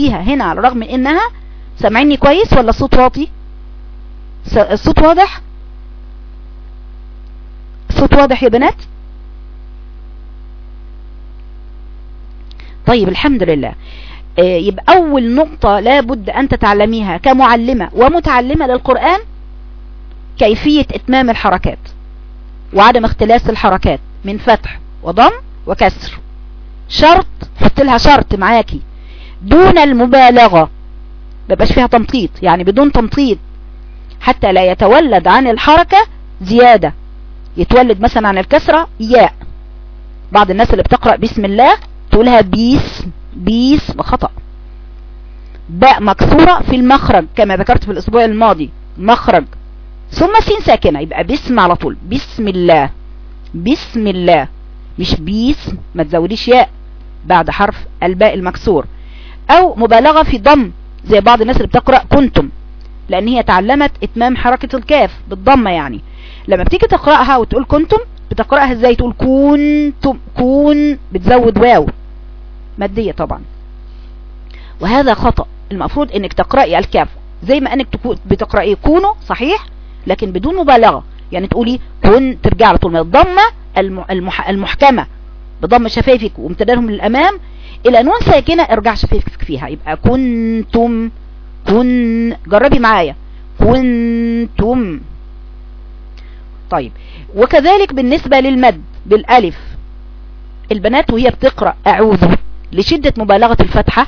فيها هنا على الرغم إنها سامعيني كويس ولا الصوت واطي؟ الصوت واضح؟ الصوت واضح يا بنات؟ طيب الحمد لله. يبقى أول نقطة لابد أن تتعلميها كمعلمة ومتعلمة للقرآن كيفية إتمام الحركات وعدم اختلاس الحركات من فتح وضم وكسر. شرط حط لها شرط معاكي. دون المبالغة. مبقاش فيها تمطيط يعني بدون تمطيط. حتى لا يتولد عن الحركة زيادة. يتولد مثلا عن الكسرة ياء. بعض الناس اللي بتقرأ بسم الله تقولها بيس بيس بخطأ. باء مكسورة في المخرج كما ذكرت في الأسبوع الماضي. مخرج. ثم سين ساكنة يبقى بسم على طول. بسم الله. بسم الله. مش بيس ما تزوديش ياء. بعد حرف الباء المكسور. أو مبالغة في ضم زي بعض الناس اللي بتقرأ كنتم لأن هي تعلمت إتمام حركة الكاف بالضمة يعني. لما بتيجي تقرأها وتقول كنتم بتقرأها إزاي؟ تقول كنتم كون بتزود واو. مادية طبعا. وهذا خطأ. المفروض إنك تقرأي الكاف. زي ما إنك بتقرأي كونوا صحيح؟ لكن بدون مبالغة. يعني تقولي كن ترجع على طول. من الضمة المح المحكمة. بضم شفايفك وامتدادهم للأمام إلى نون ساكنة ارجع شفايفك فيها. يبقى كنتم كن جربي معايا. كنتم. طيب. وكذلك بالنسبة للمد بالألف. البنات وهي بتقرأ أعوذ لشدة مبالغة الفتحة.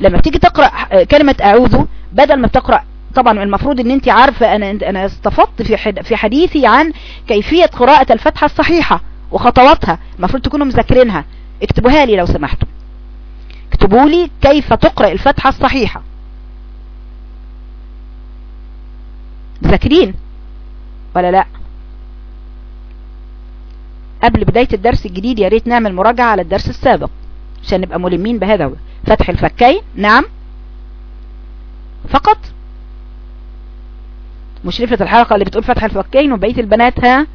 لما بتيجي تقرأ كلمة أعوذ بدل ما بتقرأ طبعا المفروض إن أنت عارفة أنا أنا استفدت في في حديثي عن كيفية قراءة الفتحة الصحيحة وخطواتها. المفروض تكونوا مذاكرينها. اكتبوها لي لو سمحتوا. اكتبوا لي كيف تقرأ الفتحة الصحيحة. ذاكرين ولا لا؟ قبل بداية الدرس الجديد يا ريت نعمل مراجعة على الدرس السابق عشان نبقى ملمين بهذا فتح الفكين نعم. فقط مشرفة الحلقة اللي بتقول فتح الفكين وبقية البنات ها؟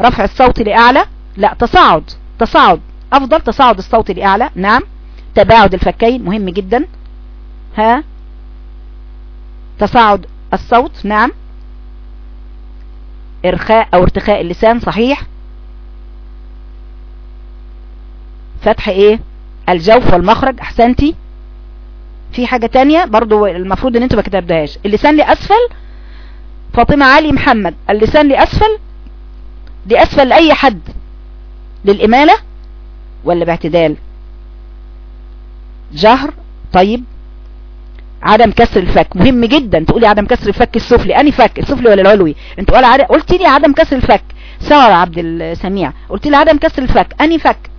رفع الصوت لأعلى. لا تصاعد تصاعد. أفضل تصاعد الصوت لأعلى. نعم. تباعد الفكين مهم جدا. ها؟ تصاعد الصوت نعم. إرخاء أو ارتخاء اللسان صحيح. فتح إيه؟ الجوف والمخرج أحسنتي. في حاجة تانية برضو المفروض إن أنتوا ما كتبتهاش. اللسان لاسفل فاطمة علي محمد. اللسان لاسفل لاسفل لأي حد؟ للإمالة ولا باعتدال؟ جهر طيب. عدم كسر الفك. مهم جدا تقولي عدم كسر الفك السفلي. أني فك السفلي ولا العلوي؟ أنت قول عدم قلت لي عدم كسر الفك. سارة عبد السميع قلت لي عدم كسر الفك. أني فك.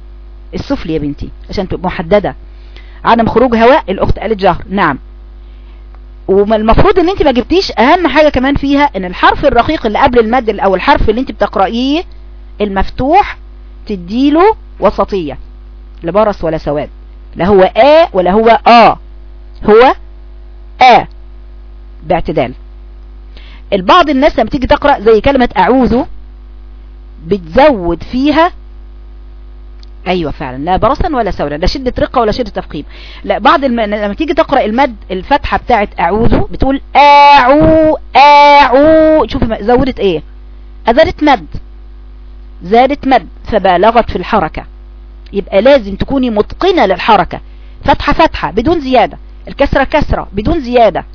السفلي يا بنتي عشان تبقى محددة. عدم خروج هواء الأخت قالت جهر. نعم. والمفروض إن أنت ما جبتيش أهم حاجة كمان فيها إن الحرف الرقيق اللي قبل المد أو الحرف اللي أنت بتقرأيه المفتوح تديله وسطية لا برص ولا سواد. لا هو آ ولا هو آ. هو آ. باعتدال. البعض الناس لما تيجي تقرأ زي كلمة أعوذ بتزود فيها أيوه فعلا لا برصا ولا سودا لا شدة رقة ولا شدة تفخيم. لا بعض الم... لما تيجي تقرأ المد الفتحة بتاعت أعوذ بتقول اعو أعو شوفي زودت إيه؟ أزادت مد. زادت مد فبالغت في الحركة. يبقى لازم تكوني متقنة للحركة. فتحة فتحة بدون زيادة. الكسرة كسرة بدون زيادة.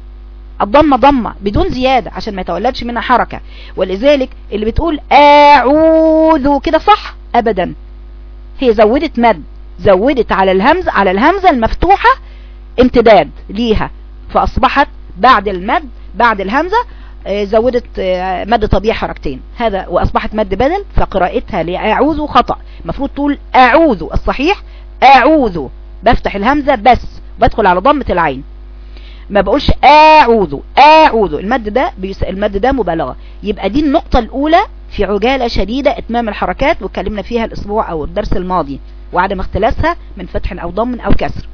الضمة ضمة بدون زيادة عشان ما يتولدش منها حركة. ولذلك اللي بتقول أعوذ كده صح؟ ابدا. هي زودت مد زودت على الهمزة على الهمزة المفتوحة امتداد ليها. فأصبحت بعد المد بعد الهمزة زودت مد طبيعي حركتين. هذا وأصبحت مد بدل فقراءتها لأعوذ خطأ. المفروض تقول أعوذ الصحيح؟ أعوذ. بفتح الهمزة بس بدخل على ضمة العين. ما بقولش أعوذ أعوذ. المد ده بيس... المد ده مبالغة. يبقى دي النقطة الأولى في عجالة شديدة إتمام الحركات واتكلمنا فيها الأسبوع أو الدرس الماضي وعدم اختلاسها من فتح أو ضم أو كسر.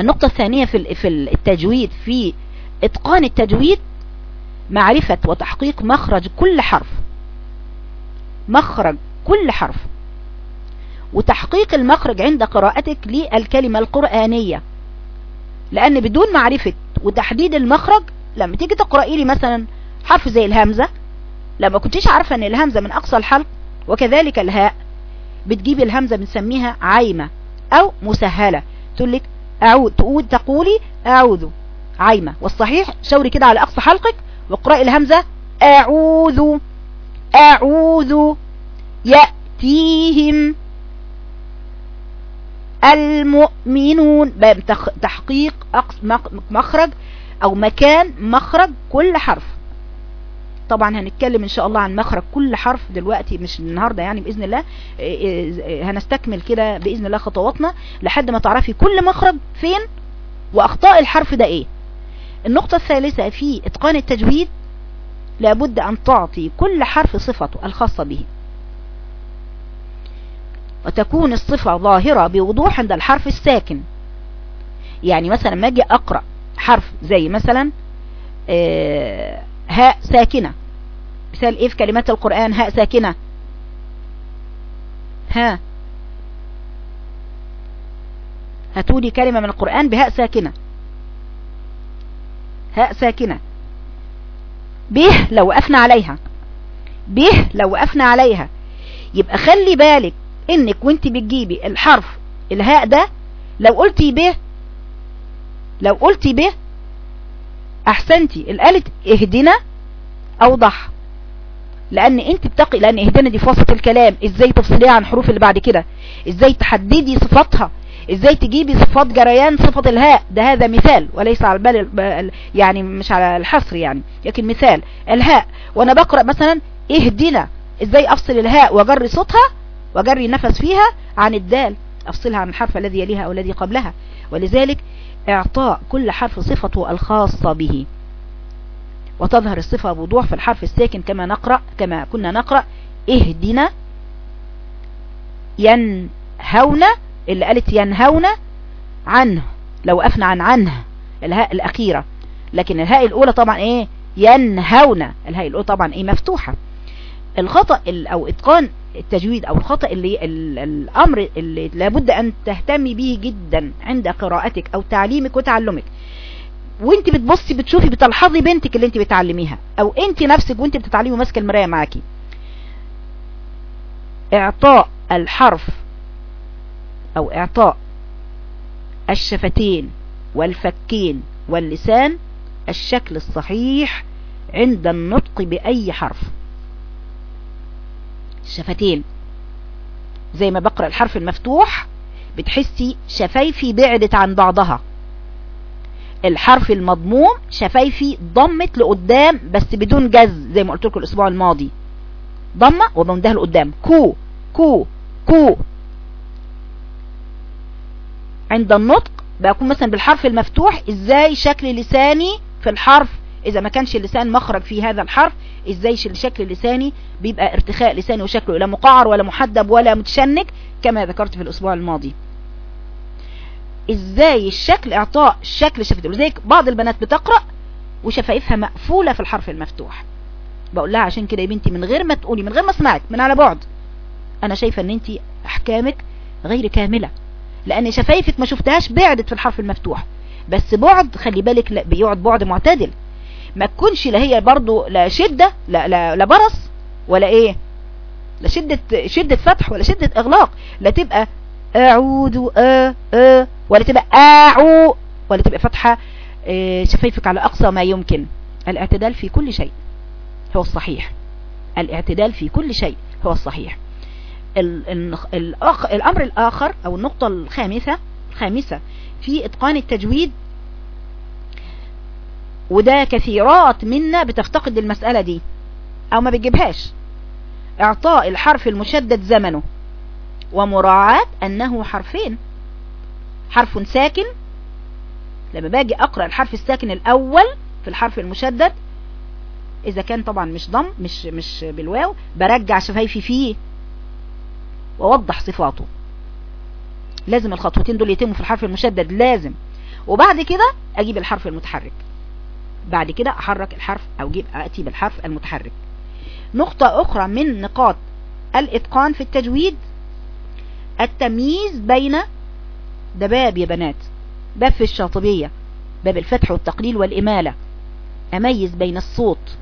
النقطة الثانية في في التجويد في إتقان التجويد معرفة وتحقيق مخرج كل حرف. مخرج كل حرف. وتحقيق المخرج عند قراءتك للكلمة القرآنية. لأن بدون معرفة وتحديد المخرج لما تيجي تقرأي لي مثلا حرف زي الهمزة لما كنتيش عارفة إن الهمزة من أقصى الحلق وكذلك الهاء بتجيبي الهمزة بنسميها عايمة أو مسهلة. تقول لك اعود تقول تقولي أعوذ عايمة. والصحيح شوري كده على أقصى حلقك واقرأي الهمزة. أعوذ أعوذ يأتيهم المؤمنون. تحقيق مخرج أو مكان مخرج كل حرف. طبعا هنتكلم إن شاء الله عن مخرج كل حرف دلوقتي مش النهاردة يعني بإذن الله. هنستكمل كده بإذن الله خطواتنا لحد ما تعرفي كل مخرج فين وأخطاء الحرف ده إيه. النقطة الثالثة في إتقان التجويد لابد أن تعطي كل حرف صفته الخاصة به. وتكون الصفة ظاهرة بوضوح عند الحرف الساكن. يعني مثلا ما أجي أقرأ حرف زي مثلا آه هاء ساكنة. مثال إيه في كلمات القرآن؟ هاء ساكنة. ها. هاتولي كلمة من القرآن بهاء ساكنة. هاء ساكنة. به لو وقفنا عليها. به لو وقفنا عليها. يبقى خلي بالك إنك وأنت بتجيبي الحرف الهاء ده لو قلتي به لو قلتي به أحسنتي. الألف اهدنا اوضح لأن أنت بتقي لأن اهدنا دي في وسط الكلام. إزاي تفصليها عن حروف اللي بعد كده؟ إزاي تحددي صفاتها؟ إزاي تجيبي صفات جريان صفة الهاء؟ ده هذا مثال وليس على البال يعني مش على الحصر يعني لكن مثال. الهاء وأنا بقرأ مثلا اهدنا إزاي افصل الهاء واجري صوتها؟ واجري نفس فيها عن الدال افصلها عن الحرف الذي يليها أو الذي قبلها. ولذلك اعطاء كل حرف صفته الخاصة به. وتظهر الصفة بوضوح في الحرف الساكن كما نقرأ كما كنا نقرأ اهدنا ينهون اللي قالت ينهون عنه لو وقفنا عن عنه الهاء الأخيرة. لكن الهاء الأولى طبعا إيه؟ ينهون. الهاء الأولى طبعا إيه؟ مفتوحة. الخطأ أو إتقان التجويد أو الخطأ اللي الأمر اللي لابد أن تهتمي به جدا عند قراءتك أو تعليمك وتعلمك. وأنت بتبصي بتشوفي بتلحظي بنتك اللي أنت بتعلميها أو أنت نفسك وأنت بتتعلمي ماسكه المراية معاكي. إعطاء الحرف أو إعطاء. الشفتين والفكين واللسان الشكل الصحيح عند النطق بأي حرف. الشفتين زي ما بقرأ الحرف المفتوح بتحسي شفايفي بعدت عن بعضها. الحرف المضموم شفايفي ضمت لقدام بس بدون جز زي ما قلت لكم الأسبوع الماضي. ضمة وضمتها لقدام. كو كو كو. عند النطق بكون مثلا بالحرف المفتوح إزاي شكل لساني في الحرف؟ إذا ما كانش اللسان مخرج في هذا الحرف إزاي الشكل اللساني بيبقى ارتخاء لساني وشكله لا مقعر ولا محدب ولا متشنك كما ذكرت في الأسبوع الماضي. إزاي الشكل إعطاء الشكل شفتي ولذلك بعض البنات بتقرأ وشفايفها مقفولة في الحرف المفتوح. بقول لها عشان كده يا بنتي من غير ما تقولي من غير ما اسمعك من على بعد. أنا شايفة إن انت أحكامك غير كاملة. لأن شفايفك ما شفتهاش بعدت في الحرف المفتوح. بس بعد خلي بالك بيقعد بعد معتدل. ما تكونش لا هي برضو لا شدة لا, لا, لا برص ولا إيه؟ لا شدة, شدة فتح ولا شدة إغلاق. لا تبقى أعود أ أ ولا تبقى أعو ولا تبقى فتحة شفايفك على أقصى ما يمكن. الاعتدال في كل شيء هو الصحيح. الاعتدال في كل شيء هو الصحيح. الأمر الآخر أو النقطة الخامسة الخامسة في إتقان التجويد وده كثيرات منا بتفتقد المسألة دي أو ما بتجيبهاش. إعطاء الحرف المشدد زمنه ومراعاة أنه حرفين. حرف ساكن. لما باجي أقرأ الحرف الساكن الأول في الحرف المشدد إذا كان طبعا مش ضم مش مش بالواو برجع شفايفي فيه واوضح صفاته. لازم الخطوتين دول يتموا في الحرف المشدد لازم. وبعد كده أجيب الحرف المتحرك. بعد كده أحرك الحرف أو أجيب اتي بالحرف المتحرك. نقطة أخرى من نقاط الإتقان في التجويد التمييز بين ده باب يا بنات باب في الشاطبية باب الفتح والتقليل والإمالة. أميز بين الصوت.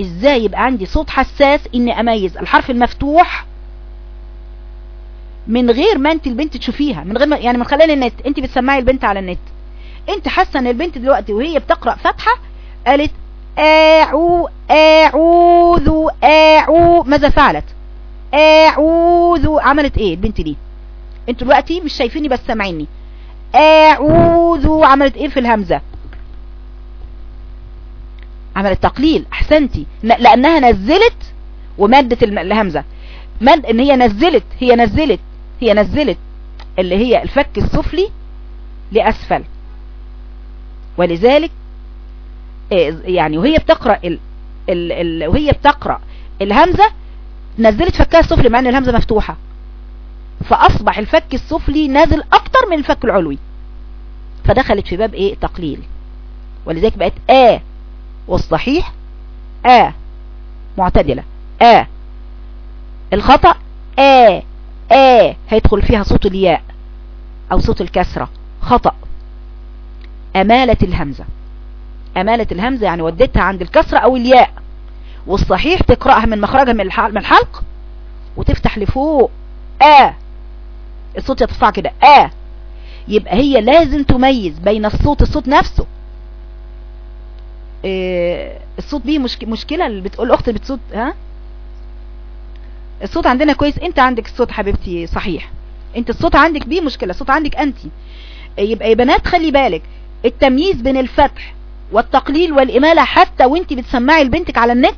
إزاي يبقى عندي صوت حساس إني أميز؟ الحرف المفتوح من غير ما انت البنت تشوفيها من غير ما يعني من خلال النت انت بتسمعي البنت على النت. انت حاسة ان البنت دلوقتي وهي بتقرأ فتحه قالت أعو أعوذ أعو ماذا فعلت؟ أعوذ عملت إيه البنت دي؟ أنتوا دلوقتي مش شايفيني بس سامعيني. أعوذ عملت إيه في الهمزة؟ عملت تقليل احسنتي لأنها نزلت ومادت الهمزة. مد إن هي نزلت هي نزلت. هي نزلت اللي هي الفك السفلي لأسفل. ولذلك يعني وهي بتقرأ ال ال ال وهي بتقرأ الهمزة نزلت فكها السفلي مع إن الهمزة مفتوحة. فأصبح الفك السفلي نازل أكتر من الفك العلوي. فدخلت في باب إيه؟ تقليل. ولذلك بقت آ والصحيح آ معتدلة. آ. الخطأ آ. آ هيدخل فيها صوت الياء أو صوت الكسرة. خطأ. أمالة الهمزة. أمالة الهمزة يعني وديتها عند الكسرة أو الياء. والصحيح تقرأها من مخرجها من الحلق وتفتح لفوق. آ. الصوت يتصاع كده. آ. يبقى هي لازم تميز بين الصوت الصوت نفسه. إيه الصوت بيه مشك... مشكلة اللي بتقول أخت بتصوت ها؟ الصوت عندنا كويس. انت عندك الصوت حبيبتي صحيح. انت الصوت عندك بيه مشكلة. الصوت عندك انت يبقى يا بنات خلي بالك. التمييز بين الفتح والتقليل والإمالة حتى وانت بتسمعي لبنتك على النت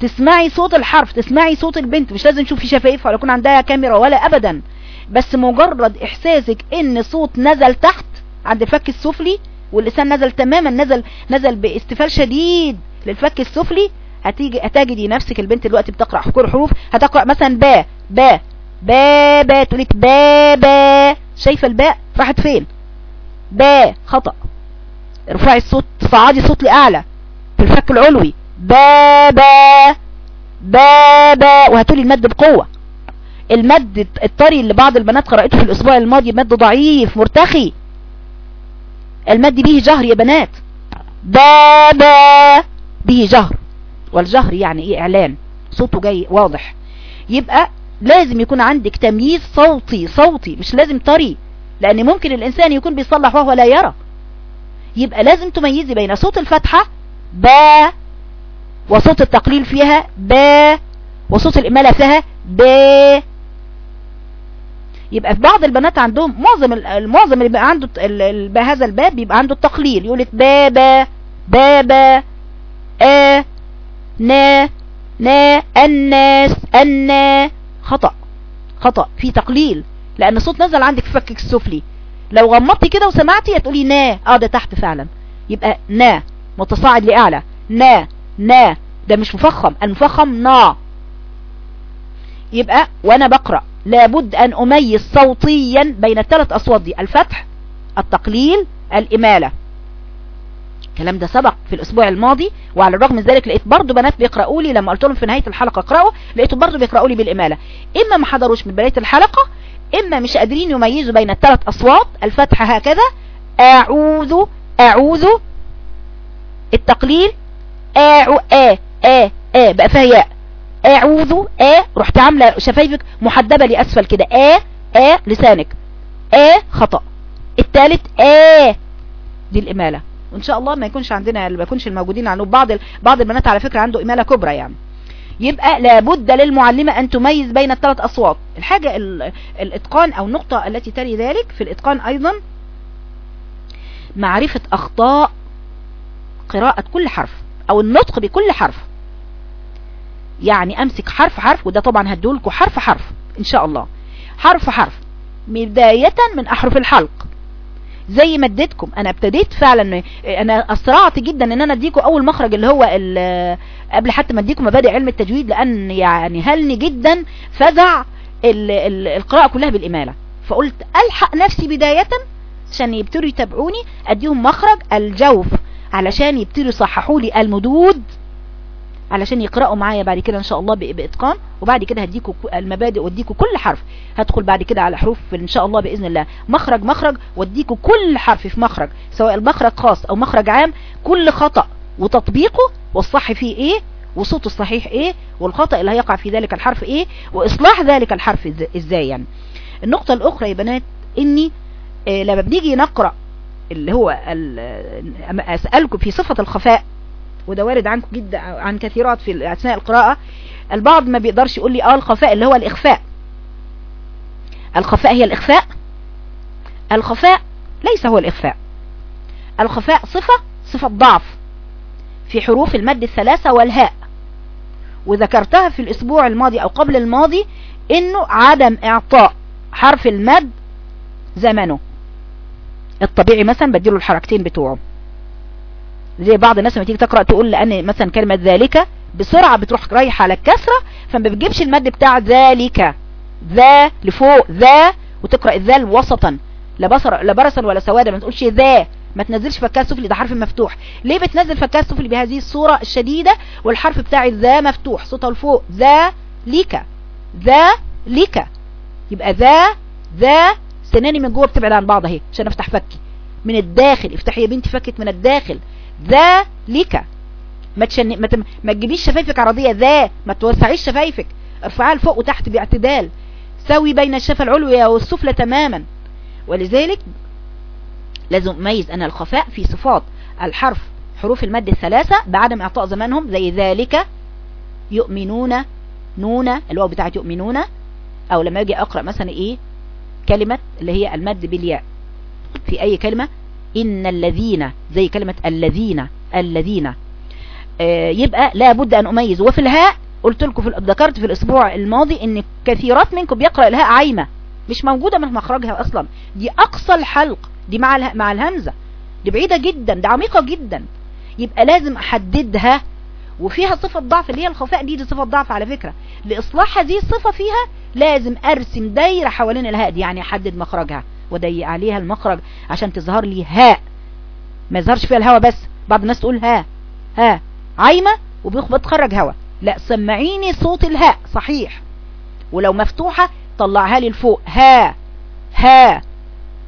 تسمعي صوت الحرف تسمعي صوت البنت. مش لازم تشوفي شفايفها ولا يكون عندها كاميرا ولا ابدا. بس مجرد إحساسك إن صوت نزل تحت عند الفك السفلي واللسان نزل تماما نزل نزل بإستفال شديد للفك السفلي هتيجي هتجدي نفسك البنت دلوقتي بتقرأ كل حروف هتقرأ مثلا با با با با تقولي با با. شايفة الباء؟ راحت فين؟ با خطأ. ارفعي الصوت تصعدي صوت لأعلى. في الفك العلوي با با با با. وهتقولي المد بقوة. المد الطري اللي بعض البنات قرأته في الأسبوع الماضي مد ضعيف مرتخي. المد به جهر يا بنات. با با به جهر. والجهر يعني إيه؟ إعلان. صوته جاي واضح. يبقى لازم يكون عندك تمييز صوتي صوتي مش لازم طري. لأن ممكن الإنسان يكون بيصلح وهو لا يرى. يبقى لازم تميزي بين صوت الفتحة با وصوت التقليل فيها با وصوت الإمالة فيها با يبقى في بعض البنات عندهم معظم المعظم اللي بيبقى عنده هذا الباب بيبقى عنده التقليل. يقول لك بابا بابا آ. نا نا الناس النا. خطأ خطأ في تقليل لأن الصوت نزل عندك في فكك السفلي. لو غمضتي كده وسمعتي هتقولي نا. آه ده تحت فعلا. يبقى نا متصاعد لأعلى. نا نا. ده مش مفخم. المفخم نا. يبقى وأنا بقرأ لابد أن أميز صوتيا بين الثلاث أصوات دي الفتح التقليل الإمالة. الكلام ده سبق في الأسبوع الماضي وعلى الرغم من ذلك لقيت برضو بنات بيقرأوا لي لما قلت لهم في نهاية الحلقة اقرأوا لقيتهم برضو بيقرأوا لي بالإمالة. إما ما حضروش من بداية الحلقة إما مش قادرين يميزوا بين الثلاث أصوات الفتح هكذا أعوذ أعوذ التقليل اعو أ أ أ بقى فيها ياء. أعوذ أ رحت عاملة شفايفك محدبة لأسفل كده. أ أ لسانك. أ خطأ. الثالث أ دي الإمالة. وإن شاء الله ما يكونش عندنا ما يكونش الموجودين عنده بعض. بعض البنات على فكرة عنده إمالة كبرى يعني. يبقى لابد للمعلمة أن تميز بين الثلاث أصوات. الحاجة ال... الإتقان أو النقطة التي تلي ذلك في الإتقان أيضا معرفة أخطاء قراءة كل حرف أو النطق بكل حرف. يعني أمسك حرف حرف وده طبعا هدولكم حرف حرف إن شاء الله. حرف حرف. بداية من أحرف الحلق. زي ما اديتكم. أنا ابتديت فعلا أنا أسرعت جدا إن أنا أديكم أول مخرج اللي هو قبل حتى ما أديكم مبادئ علم التجويد لأن يعني هلني جدا فزع ال ال القراءة كلها بالإمالة. فقلت ألحق نفسي بداية عشان يبتدوا يتابعوني أديهم مخرج الجوف علشان يبتدوا يصححوا لي المدود. علشان يقرأوا معايا بعد كده إن شاء الله بإتقان. وبعد كده هديكم المبادئ واديكم كل حرف. هدخل بعد كده على حروف إن شاء الله بإذن الله. مخرج مخرج واديكم كل حرف في مخرج. سواء المخرج خاص أو مخرج عام كل خطأ وتطبيقه والصح فيه إيه وصوته الصحيح إيه والخطأ اللي هيقع في ذلك الحرف إيه وإصلاح ذلك الحرف إزاي يعني. النقطة الأخرى يا بنات إني آه لما بنيجي نقرأ اللي هو أسألكم في صفة الخفاء وده وارد عنكم جدا عن كثيرات في أثناء القراءة. البعض ما بيقدرش يقول لي آه الخفاء اللي هو الإخفاء. الخفاء هي الإخفاء؟ الخفاء ليس هو الإخفاء. الخفاء صفة صفة ضعف في حروف المد الثلاثة والهاء. وذكرتها في الأسبوع الماضي أو قبل الماضي إنه عدم إعطاء حرف المد زمنه. الطبيعي مثلا بديله الحركتين بتوعه. زي بعض الناس لما تيجي تقرأ تقول لأن مثلا كلمة ذلك بسرعة بتروح رايحة على الكسرة فما بتجيبش المد بتاع ذلك. ذا لفوق ذا وتقرأ الذال وسطا لا بصر لا برسا ولا سوادا ما تقولش ذا. ما تنزلش فكها السفلي ده حرف مفتوح. ليه بتنزل فكها السفلي بهذه الصورة الشديدة؟ والحرف بتاع ذا مفتوح. صوته لفوق. ذا ليك. ذا ليك. يبقى ذا ذا. سناني من جوه بتبعد عن بعض أهي عشان أفتح فكي. من الداخل. افتحي يا بنتي فكك من الداخل. ذا ليك ما تشن... ما. ما تجيبيش شفايفك عرضية ذا ما توسعيش شفايفك. ارفعها لفوق وتحت باعتدال. سوي بين الشفة العلوية والسفلى تماما. ولذلك لازم اميز أن الخفاء في صفات الحرف حروف المد الثلاثة بعدم إعطاء زمانهم زي ذلك يؤمنون نون الواو بتاعت يؤمنون. أو لما أجي أقرأ مثلا إيه؟ كلمة اللي هي المد بالياء. في أي كلمة؟ إن الذين زي كلمة الذين الذين آه يبقى لابد أن أميز. وفي الهاء قلت لكم في ذكرت في الأسبوع الماضي إن كثيرات منكم بيقرأ الهاء عايمة مش موجودة من مخرجها أصلا. دي أقصى الحلق دي مع اله... مع الهمزة. دي بعيدة جدا دي عميقة جدا. يبقى لازم أحددها. وفيها صفة ضعف اللي هي الخفاء دي دي صفة ضعف على فكرة. لإصلاح هذه الصفة فيها لازم أرسم دايرة حوالين الهاء دي يعني أحدد مخرجها. وضيق عليها المخرج عشان تظهر لي هاء ما يظهرش فيها الهوا بس. بعض الناس تقول ها. ها. عايمة وبتخرج هوا. لا سمعيني صوت الهاء صحيح. ولو مفتوحة طلعها لي لفوق. ها. ها.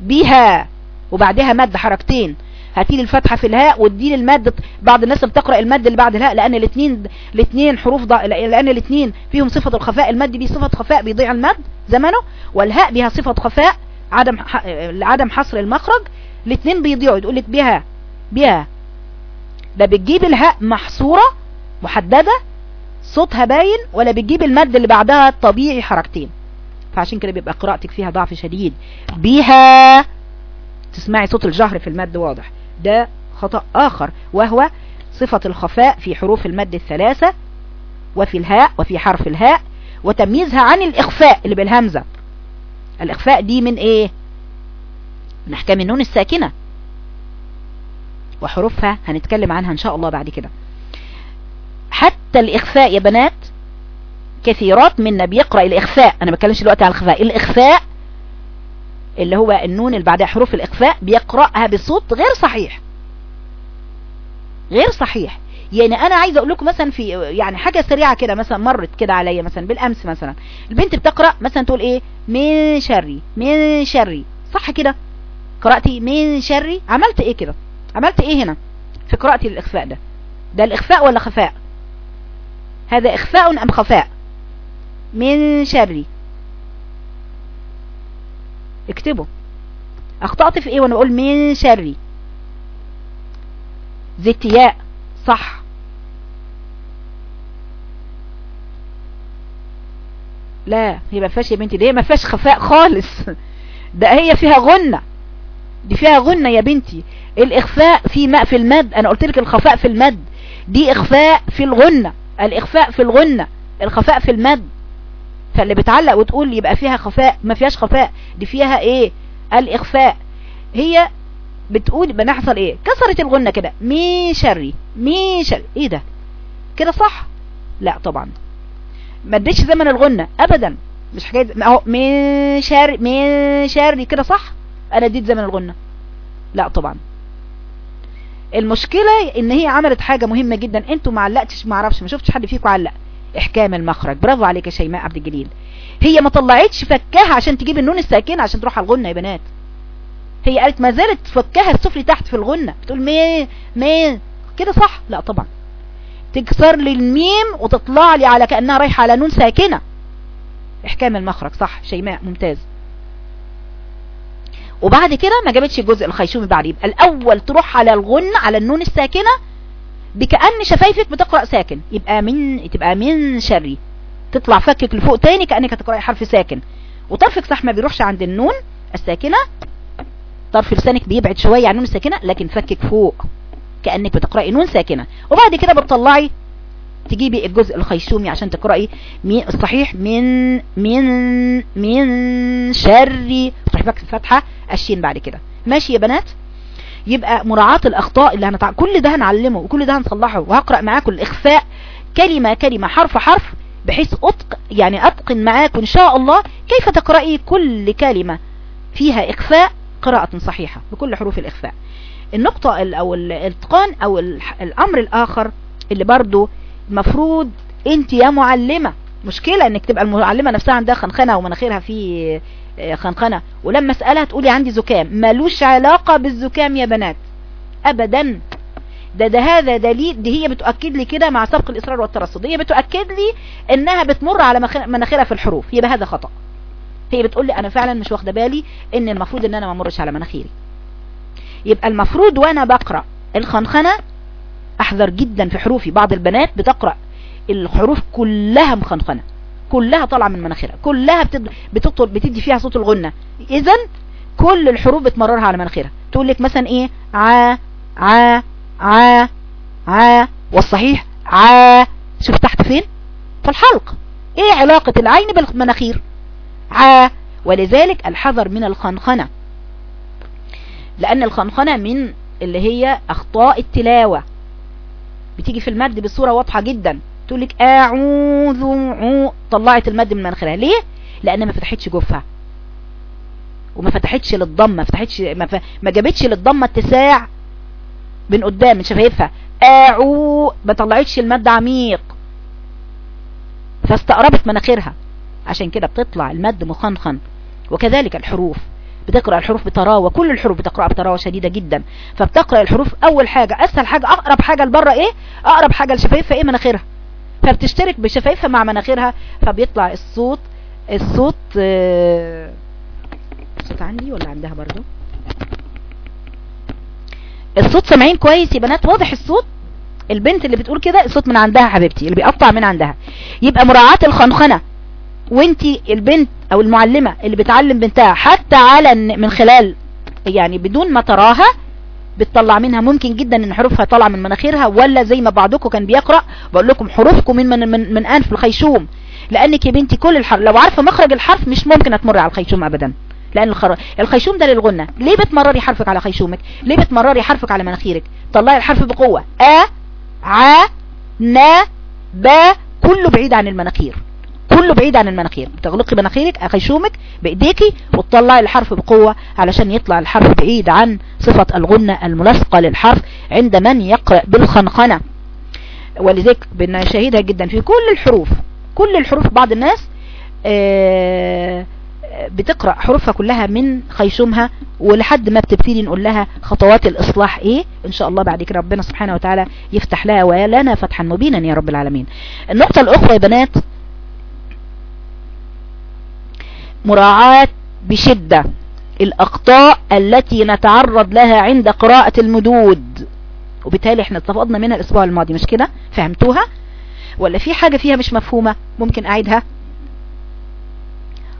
بها وبعدها مد حركتين. هاتي لي الفتحة في الهاء وادي لي المد. بعض الناس بتقرأ المد اللي بعد الهاء لأن الاثنين الاثنين حروف ض... لأن الاثنين فيهم صفة الخفاء. المد بيه صفة خفاء بيضيع المد زمنه والهاء بها صفة خفاء. عدم ح... عدم حصر المخرج الاثنين بيضيعوا تقول لك بها بها لا بتجيب الهاء محصورة محددة صوتها باين ولا بتجيب المد اللي بعدها طبيعي حركتين. فعشان كده بيبقى قراءتك فيها ضعف شديد. بها تسمعي صوت الجهر في المد واضح. ده خطأ آخر وهو صفة الخفاء في حروف المد الثلاثة وفي الهاء وفي حرف الهاء وتمييزها عن الإخفاء اللي بالهمزة. الإخفاء دي من إيه؟ من أحكام النون الساكنة. وحروفها هنتكلم عنها إن شاء الله بعد كده. حتى الإخفاء يا بنات كثيرات منا بيقرأ الإخفاء. أنا ما بتكلمش دلوقتي عن الخفاء الإخفاء اللي هو النون اللي بعدها حروف الإخفاء بيقرأها بصوت غير صحيح. غير صحيح. يعني أنا عايزة أقول لكم مثلا في يعني حاجة سريعة كده مثلا مرت كده عليا مثلا بالأمس مثلا. البنت بتقرأ مثلا تقول إيه؟ من شري من شري. صح كده؟ قرأتي من شري؟ عملت إيه كده؟ عملت إيه هنا؟ في قراءتي للاخفاء ده. ده الإخفاء ولا خفاء؟ هذا إخفاء أم خفاء؟ من شري. اكتبوا. أخطأت في إيه وأنا أقول من شري؟ زدت ياء صح. لا هي ما فيهاش يا بنتي دي ما فيهاش خفاء خالص. ده هي فيها غنة. دي فيها غنة يا بنتي. الإخفاء في ماء في المد. أنا قلت لك الخفاء في المد. دي إخفاء في الغنة. الإخفاء في الغنة. الخفاء في المد. فاللي بتعلق وتقول يبقى فيها خفاء ما فيهاش خفاء. دي فيها إيه؟ الإخفاء. هي بتقول بنحصل إيه؟ كسرت الغنة كده. مي شري. مي شري إيه ده؟ كده صح؟ لا طبعا. ما اديتش زمن الغنة ابدا. مش حكاية أهو من شري كده صح؟ أنا اديت زمن الغنة. لا طبعا. المشكلة إن هي عملت حاجة مهمة جدا. أنتوا ما علقتش ما أعرفش ما شفتش حد فيكم علق. إحكام المخرج. برافو عليك يا شيماء عبد الجليل. هي ما طلعتش فكاها عشان تجيب النون الساكنة عشان تروح على الغنة يا بنات. هي قالت ما زالت فكاها السفلي تحت في الغنة. بتقول مي مي كده صح؟ لا طبعا. تكسر لي الميم وتطلع لي على كأنها رايحة على نون ساكنة. إحكام المخرج صح. شيماء ممتاز. وبعد كده ما جابتش الجزء الخيشومي بعد يبقى الأول تروح على الغنة على النون الساكنة بكأن شفايفك بتقرأ ساكن. يبقى من تبقى من شري. تطلع فكك لفوق تاني كأنك هتقرأي حرف ساكن. وطرفك صح ما بيروحش عند النون الساكنة. طرف لسانك بيبعد شوية عن النون الساكنة لكن فكك فوق. كأنك بتقرأي نون ساكنة. وبعد كده بتطلعي تجيبي الجزء الخيشومي عشان تقرأي الصحيح من من من شر صحيح الفتحة الشين بعد كده. ماشي يا بنات؟ يبقى مراعاة الأخطاء اللي هنتع... كل ده هنعلمه وكل ده هنصلحه وهقرأ معاكم الإخفاء كلمة كلمة حرف حرف بحيث أتق يعني أتقن معاكم إن شاء الله كيف تقرأي كل كلمة فيها إخفاء قراءة صحيحة بكل حروف الإخفاء. النقطة أو الإتقان أو الأمر الآخر اللي برضو المفروض أنت يا معلمة مشكلة إنك تبقى المعلمة نفسها عندها خنخنة ومناخيرها في خنخنة. ولما أسألها تقولي عندي زكام. ملوش علاقة بالزكام يا بنات. ابدا. ده ده هذا دليل دي هي بتؤكد لي كده مع سبق الإصرار والترصد. هي بتؤكد لي إنها بتمر على مناخيرها في الحروف. يبقى هذا خطأ. هي بتقول لي أنا فعلا مش واخدة بالي إن المفروض إن أنا ما امرش على مناخيري. يبقى المفروض وأنا بقرأ الخنخنة أحذر جدا في حروفي بعض البنات بتقرأ الحروف كلها مخنخنة كلها طالعة من مناخيرها كلها بتطل بتدي فيها صوت الغنة. اذا كل الحروف بتمررها على مناخيرها. تقول لك مثلا إيه؟ ع ع ع والصحيح ع شوف تحت فين؟ في الحلق. إيه علاقة العين بالمناخير؟ ع ولذلك الحذر من الخنخنة. لأن الخنخنة من اللي هي أخطاء التلاوة. بتيجي في المد بصورة واضحة جدا. تقول لك أعوذ عو طلعت المد من مناخيرها. ليه؟ لأن ما فتحتش جوفها. وما فتحتش للضمه ما فتحتش ما, ف... ما جابتش للضمه اتساع من قدام من شفايفها اعو ما طلعتش المد عميق. فاستقربت مناخيرها. عشان كده بتطلع المد مخنخن. وكذلك الحروف. بتقرأ الحروف بطراوة كل الحروف بتقرأ بطراوة شديدة جدا. فبتقرأ الحروف أول حاجة أسهل حاجة أقرب حاجة لبره إيه؟ أقرب حاجة لشفايفها إيه؟ مناخيرها. فبتشترك بشفايفها مع مناخيرها فبيطلع الصوت الصوت آه الصوت عندي ولا عندها برضو؟ الصوت سامعين كويس يا بنات؟ واضح الصوت؟ البنت اللي بتقول كده الصوت من عندها حبيبتي اللي بيقطع من عندها. يبقى مراعاة الخنخنة. وانتي البنت أو المعلمة اللي بتعلم بنتها حتى على من خلال يعني بدون ما تراها بتطلع منها. ممكن جدا إن حروفها طالعة من مناخيرها ولا زي ما بعضكم كان بيقرأ بقول لكم حروفكم من من من, من أنف الخيشوم. لأنك يا بنتي كل الحرف لو عارفة مخرج الحرف مش ممكن هتمر على الخيشوم ابدا. لأن الخر... الخيشوم ده للغنة ليه بتمرري حرفك على خيشومك؟ ليه بتمرري حرفك على مناخيرك؟ طلعي الحرف بقوة. أ ع ن ب كله بعيد عن المناخير. كله بعيد عن المناخير. بتغلقي مناخيرك خيشومك بإيديكي وتطلعي الحرف بقوة علشان يطلع الحرف بعيد عن صفة الغنة الملاصقة للحرف عند من يقرأ بالخنخنة. ولذلك بنشاهدها جدا في كل الحروف. كل الحروف بعض الناس آه بتقرأ حروفها كلها من خيشومها ولحد ما بتبتدي نقول لها خطوات الإصلاح إيه؟ إن شاء الله بعد كده ربنا سبحانه وتعالى يفتح لها ولنا فتحا مبينا يا رب العالمين. النقطة الأخرى يا بنات مراعاة بشدة. الأخطاء التي نتعرض لها عند قراءة المدود. وبالتالي إحنا استفضنا منها الأسبوع الماضي مش كده؟ فهمتوها؟ ولا في حاجة فيها مش مفهومة؟ ممكن أعيدها؟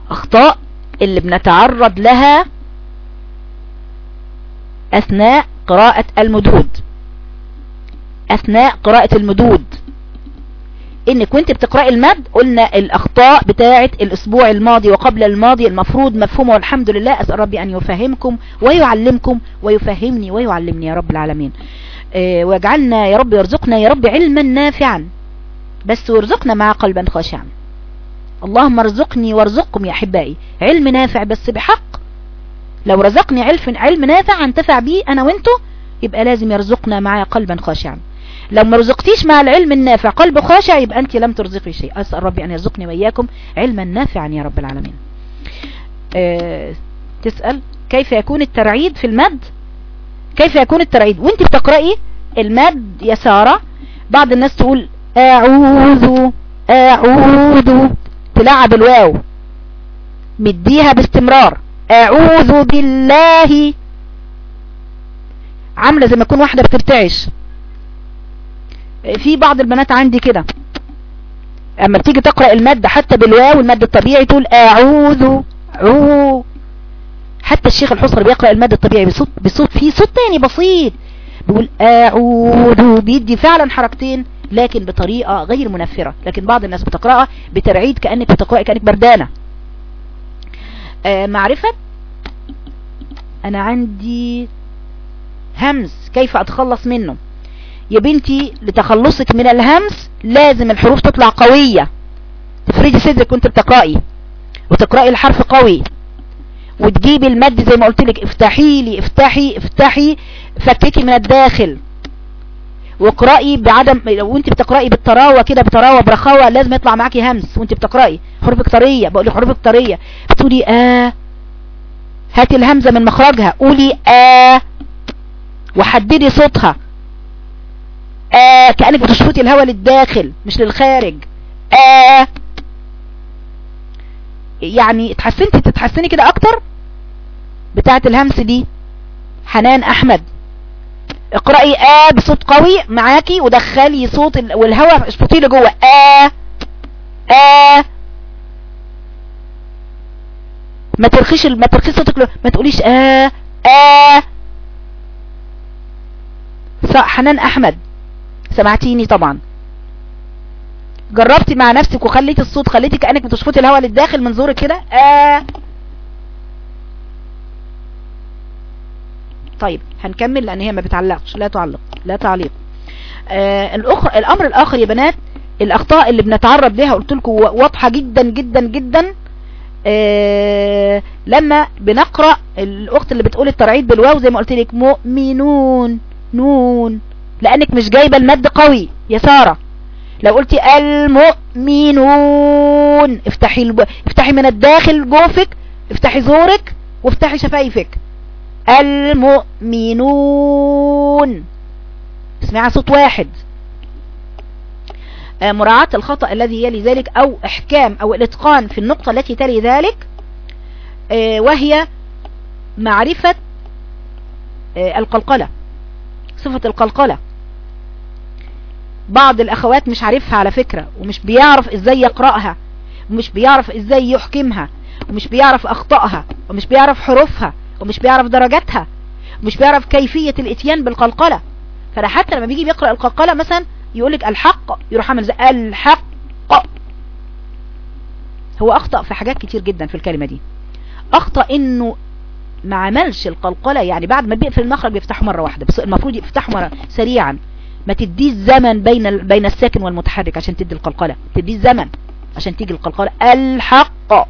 أخطاء اللي بنتعرض لها أثناء قراءة المدود. أثناء قراءة المدود. إنك وأنت بتقرأي المد قلنا الأخطاء بتاعة الأسبوع الماضي وقبل الماضي المفروض مفهومه والحمد لله. أسأل ربي أن يفهمكم ويعلمكم ويفهمني ويعلمني يا رب العالمين. آه واجعلنا يا رب يرزقنا يا رب علما نافعا. بس وارزقنا مع قلبا خاشعا. اللهم ارزقني وارزقكم يا أحبائي. علم نافع بس بحق. لو رزقني علم نافع أنتفع بيه أنا وأنتو يبقى لازم يرزقنا معاه قلبا خاشعا. لو ما رزقتيش مع العلم النافع قلب خاشع يبقى انت لم ترزقي شيء أسأل ربي أن يرزقني وإياكم علما نافعا يا رب العالمين. أه تسأل كيف يكون الترعيد في المد؟ كيف يكون الترعيد؟ وانت بتقرأي المد يا سارة؟ بعض الناس تقول أعوذ أعوذ تلعب الواو. مديها باستمرار. أعوذ بالله. عاملة زي ما يكون واحدة بترتعش. في بعض البنات عندي كده. أما بتيجي تقرأ المادة حتى بالواو المادة الطبيعي تقول أعوذ عو. حتى الشيخ الحصري بيقرأ المادة الطبيعي بصوت, بصوت فيه صوت تاني بسيط. بيقول أعوذ. بيدي فعلا حركتين لكن بطريقة غير منفرة. لكن بعض الناس بتقرأها بترعيد كأنك بتقرأ كأنك بردانة. آه معرفة؟ أنا عندي همز كيف أتخلص منه؟ يا بنتي لتخلصك من الهمز لازم الحروف تطلع قوية. تفردي صدرك وانت بتقرأي. وتقرأي الحرف قوي. وتجيبي المد زي ما قلت لك افتحي لي افتحي افتحي فككي من الداخل. واقرأي بعدم وانت بتقرأي بالطراوة كده بطراوة برخاوة لازم يطلع معاكي همس وانت بتقرأي. حروفك طرية بقول لك حروفك طرية بتقولي آه هاتي الهمزة من مخرجها. قولي آه وحددي صوتها. آه كأنك بتشفطي الهواء للداخل مش للخارج. آه يعني اتحسنتي تتحسني كده أكتر؟ بتاعة الهمس دي. حنان أحمد. اقرأي آه بصوت قوي معاكي ودخلي صوت ال... والهواء اشفطيه لجوه. آه آه ما ترخيش. ما ترخيش صوتك. ما تقوليش آه آه حنان أحمد. سمعتيني طبعا. جربتي مع نفسك وخليتي الصوت خليتي كأنك بتشفطي الهواء للداخل من زورك كده؟ آه. طيب هنكمل لأن هي ما بتعلقش. لا تعلق لا تعليق. آه الأخر الأمر الآخر يا بنات الأخطاء اللي بنتعرض لها قلت لكم واضحة جدا جدا جدا. آه لما بنقرأ الأخت اللي بتقول الترعيد بالواو زي ما قلت لك مؤمنون نون. لأنك مش جايبة المد قوي. يا سارة لو قلتي المؤمنون افتحي الب... افتحي من الداخل جوفك افتحي زورك وافتحي شفايفك. المؤمنون. اسمعها صوت واحد. آه مراعاة الخطأ الذي يلي ذلك أو إحكام أو الاتقان في النقطة التي تلي ذلك آه وهي معرفة آه القلقلة صفة القلقلة. بعض الأخوات مش عارفها على فكرة ومش بيعرف إزاي يقرأها ومش بيعرف إزاي يحكمها ومش بيعرف أخطائها ومش بيعرف حروفها ومش بيعرف درجاتها ومش بيعرف كيفية الإتيان بالقلقلة. فده حتى لما بيجي بيقرأ القلقلة مثلا يقولك الحق يروح عامل زي الحق. هو أخطأ في حاجات كتير جدا في الكلمة دي. أخطأ إنه ما عملش القلقلة يعني بعد ما بيقفل المخرج بيفتحه مرة واحدة بس المفروض يفتحه مرة سريعا. ما تديش زمن بين. بين الساكن والمتحرك عشان تدي القلقلة. تديش زمن عشان تيجي القلقلة. الحق.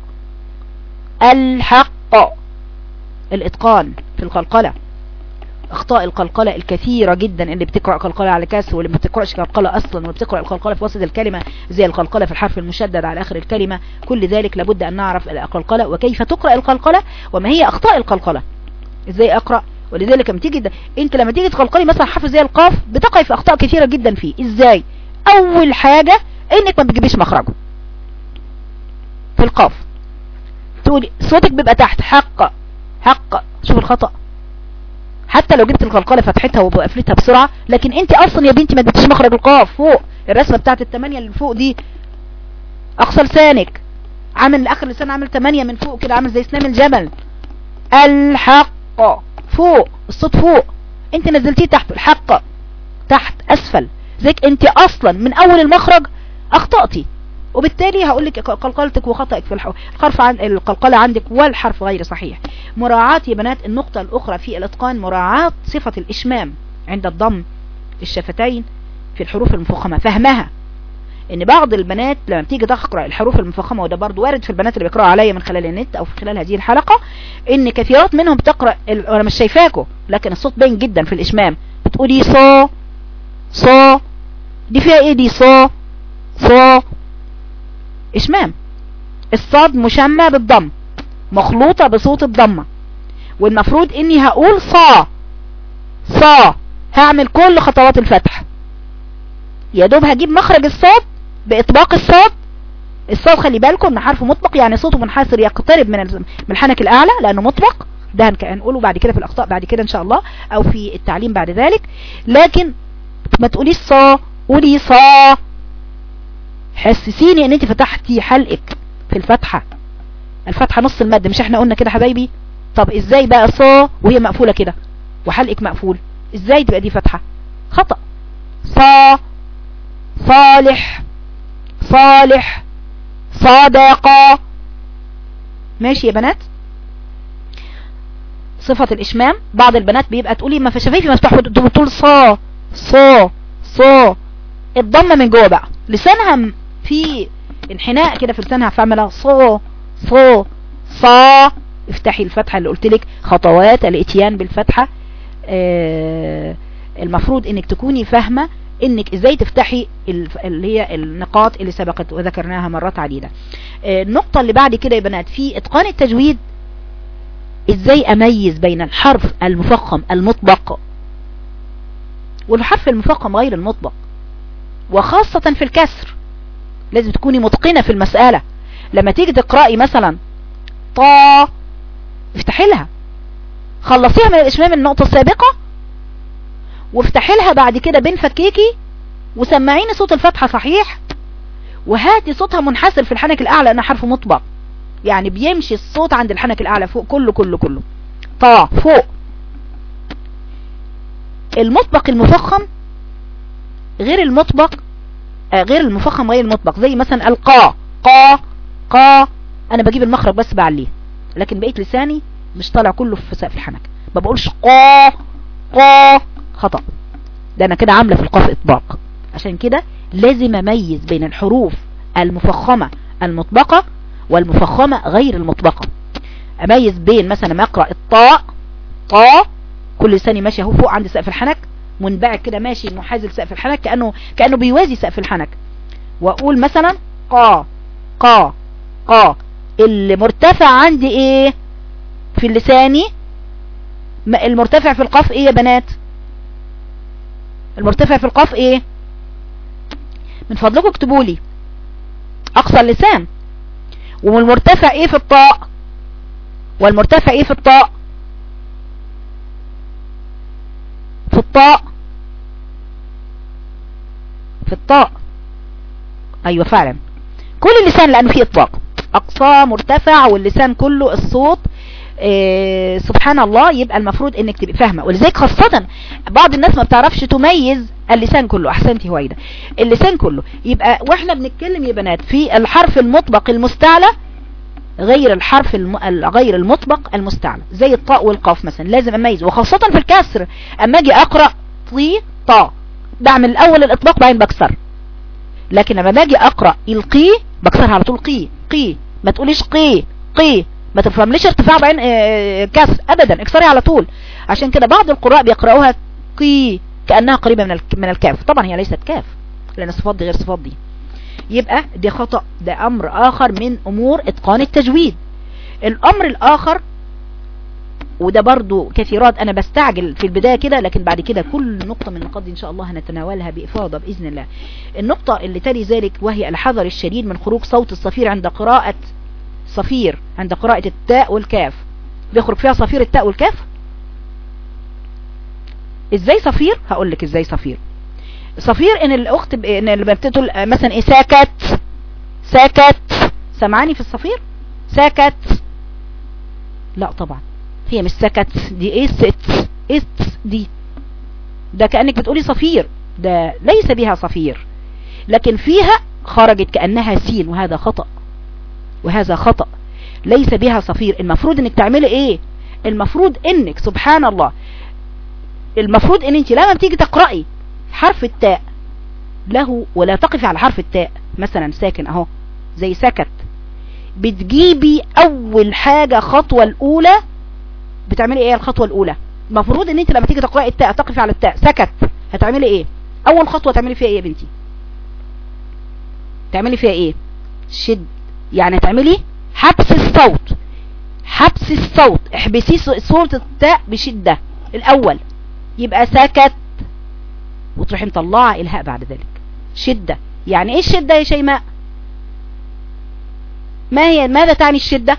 الحق. الإتقان في القلقلة. إخطاء القلقلة الكثيرة جدا اللي بتقرأ قلقلة على كسر واللي ما بتقرأش قلقلة أصلا واللي بتقرأ القلقلة في وسط الكلمة زي القلقلة في الحرف المشدد على آخر الكلمة. كل ذلك لابد أن نعرف القلقلة وكيف تقرأ القلقلة وما هي إخطاء القلقلة. إزاي أقرأ؟ ولذلك لما تيجي انت لما تيجي تقلقلي مثلا حرف زي القاف بتقع في أخطاء كثيرة جدا فيه. إزاي؟ أول حاجة إنك ما بتجيبيش مخرجه. في القاف. تقولي صوتك بيبقى تحت. حق حق شوف الخطأ. حتى لو جبت القلقلة فتحتها وقفلتها بسرعة لكن انت أصلا يا بنتي ما اديتيش مخرج القاف. فوق. الرسمة بتاعت التمانية اللي فوق دي. اقصى لسانك. عامل آخر لسان عامل تمانية من فوق كده عامل زي سنام الجمل. الحق. فوق الصوت فوق. انت نزلتيه تحت الحق تحت أسفل. زيك انت أصلا من أول المخرج أخطأتي. وبالتالي هقول لك قلقلتك وخطأك في الحرف عن القلقلة عندك والحرف غير صحيح. مراعاة يا بنات النقطة الأخرى في الإتقان مراعاة صفة الإشمام عند الضم الشفتين في الحروف المفخمة فهمها. إن بعض البنات لما بتيجي تقرأ الحروف المفخمة وده برضو وارد في البنات اللي بيقرأوا عليا من خلال النت أو في خلال هذه الحلقة إن كثيرات منهم بتقرأ ال- أنا مش شايفاكوا لكن الصوت باين جدا في الإشمام. بتقولي صا صا. دي فيها إيه دي؟ صا صا. إشمام. الصاد مشمى بالضم مخلوطة بصوت الضمة. والمفروض إني هقول صا صا. هعمل كل خطوات الفتح. يا دوب هجيب مخرج الصاد بإطباق الصاد الصاد خلي بالكم إن حرف مطبق يعني صوته منحسر يقترب من من الحنك الأعلى لأنه مطبق. ده هنقوله بعد كده في الأخطاء بعد كده إن شاء الله أو في التعليم بعد ذلك. لكن ما تقوليش صا قولي صا. حسسيني إن أنت فتحتي حلقك في الفتحة الفتحة نص المد مش إحنا قلنا كده حبايبي؟ طب إزاي بقى صا وهي مقفولة كده؟ وحلقك مقفول. إزاي تبقى دي فتحة خطأ. صا صالح. صالح صادقة ماشي يا بنات. صفة الإشمام بعض البنات بيبقى تقولي ما في شفايفي مفتوح بتقول صا صا صا. الضمة من جوه بقى. لسانها في انحناء كده في لسانها فعملها صا صا صا. افتحي الفتحة اللي قلت لك خطوات الاتيان بالفتحة. آه المفروض إنك تكوني فاهمة إنك إزاي تفتحي اللي هي النقاط اللي سبقت وذكرناها مرات عديدة. آه النقطة اللي بعد كده يا بنات في إتقان التجويد. إزاي أميز بين الحرف المفخم المطبق والحرف المفخم غير المطبق؟ وخاصة في الكسر. لازم تكوني متقنة في المسألة. لما تيجي تقرأي مثلا طا افتحي لها. خلصيها من الاشمام النقطة السابقة. وافتحي لها بعد كده بين فكيكي وسمعيني صوت الفتحة صحيح؟ وهاتي صوتها منحسر في الحنك الأعلى لانها حرف مطبق. يعني بيمشي الصوت عند الحنك الأعلى فوق كله كله كله. طا فوق. المطبق المفخم غير المطبق آه غير المفخم غير المطبق زي مثلا القا قا قا. أنا بجيب المخرج بس بعليه لكن بقيت لساني مش طالع كله في سقف الحنك. ما بقولش قا قا. خطأ. ده أنا كده عاملة في القاف إطباق. عشان كده لازم أميز بين الحروف المفخمة المطبقة والمفخمة غير المطبقة. أميز بين مثلا ما أقرأ الطاء طاء كل لساني ماشي أهو فوق عند سقف الحنك منبعث كده ماشي محاذي لسقف الحنك كأنه كأنه بيوازي سقف الحنك. وأقول مثلا قا قا قا اللي مرتفع عندي إيه؟ في لساني ما- المرتفع في القاف إيه يا بنات؟ المرتفع في القاف إيه؟ من فضلكم اكتبوا لي. أقصى اللسان. والمرتفع إيه في الطاء؟ والمرتفع إيه في الطاء؟ في الطاء. في الطاء. أيوه فعلا. كل اللسان لأنه فيه اطباق أقصى مرتفع واللسان كله الصوت إيه سبحان الله يبقى المفروض إنك تبقى فاهمة. ولذلك خاصة بعض الناس ما بتعرفش تميز اللسان كله. أحسنتي هويدا اللسان كله. يبقى وإحنا بنتكلم يا بنات في الحرف المطبق المستعلى غير الحرف الم... ال- غير المطبق المستعلى زي الطاء والقاف مثلا. لازم أميز. وخاصة في الكسر. أما أجي أقرأ طي طا بعمل الأول الإطباق بعدين بكسر. لكن لما باجي أقرأ القي بكسرها على طول قي قي. ما تقوليش قي قي. ما تفهمليش ارتفاع بعين آه، كسر ابدا. اكسري على طول. عشان كده بعض القراء بيقرأوها قي كأنها قريبة من من الكاف. طبعا هي ليست كاف لأن الصفات دي غير صفات دي. يبقى ده خطأ. ده أمر آخر من أمور إتقان التجويد. الأمر الآخر وده برضو كثيرات أنا بستعجل في البداية كده لكن بعد كده كل نقطة من النقاط دي إن شاء الله هنتناولها بإفاضة بإذن الله. النقطة اللي تلي ذلك وهي الحذر الشديد من خروج صوت الصفير عند قراءة صفير عند قراءة التاء والكاف. بيخرج فيها صفير التاء والكاف؟ إزاي صفير؟ هقول لك إزاي صفير. صفير إن الأخت ب... إن اللي بتقول مثلا إيه ساكت. ساكت. سمعاني في الصفير؟ ساكت. لا طبعا. هي مش سكت دي إيه ست؟ إيه دي. ده كأنك بتقولي صفير. ده ليس بها صفير. لكن فيها خرجت كأنها سين وهذا خطأ. وهذا خطأ. ليس بها صفير. المفروض انك تعملي إيه؟ المفروض انك سبحان الله المفروض ان انت لما بتيجي تقرأي حرف التاء له ولا تقفي على حرف التاء مثلا ساكن أهو زي سكت. بتجيبي أول حاجة خطوة الأولى بتعملي إيه الخطوة الأولى؟ المفروض ان انت لما تيجي تقرأي التاء تقفي على التاء. سكت. هتعملي إيه؟ أول خطوة تعملي فيها إيه يا بنتي؟ تعملي فيها إيه؟ شد. يعني تعملي حبس الصوت. حبس الصوت. احبسي صوت التاء بشدة الأول. يبقى سكت. وتروحي مطلعة إلهاء بعد ذلك. شدة. يعني إيه الشدة يا شيماء؟ ما هي ماذا تعني الشدة؟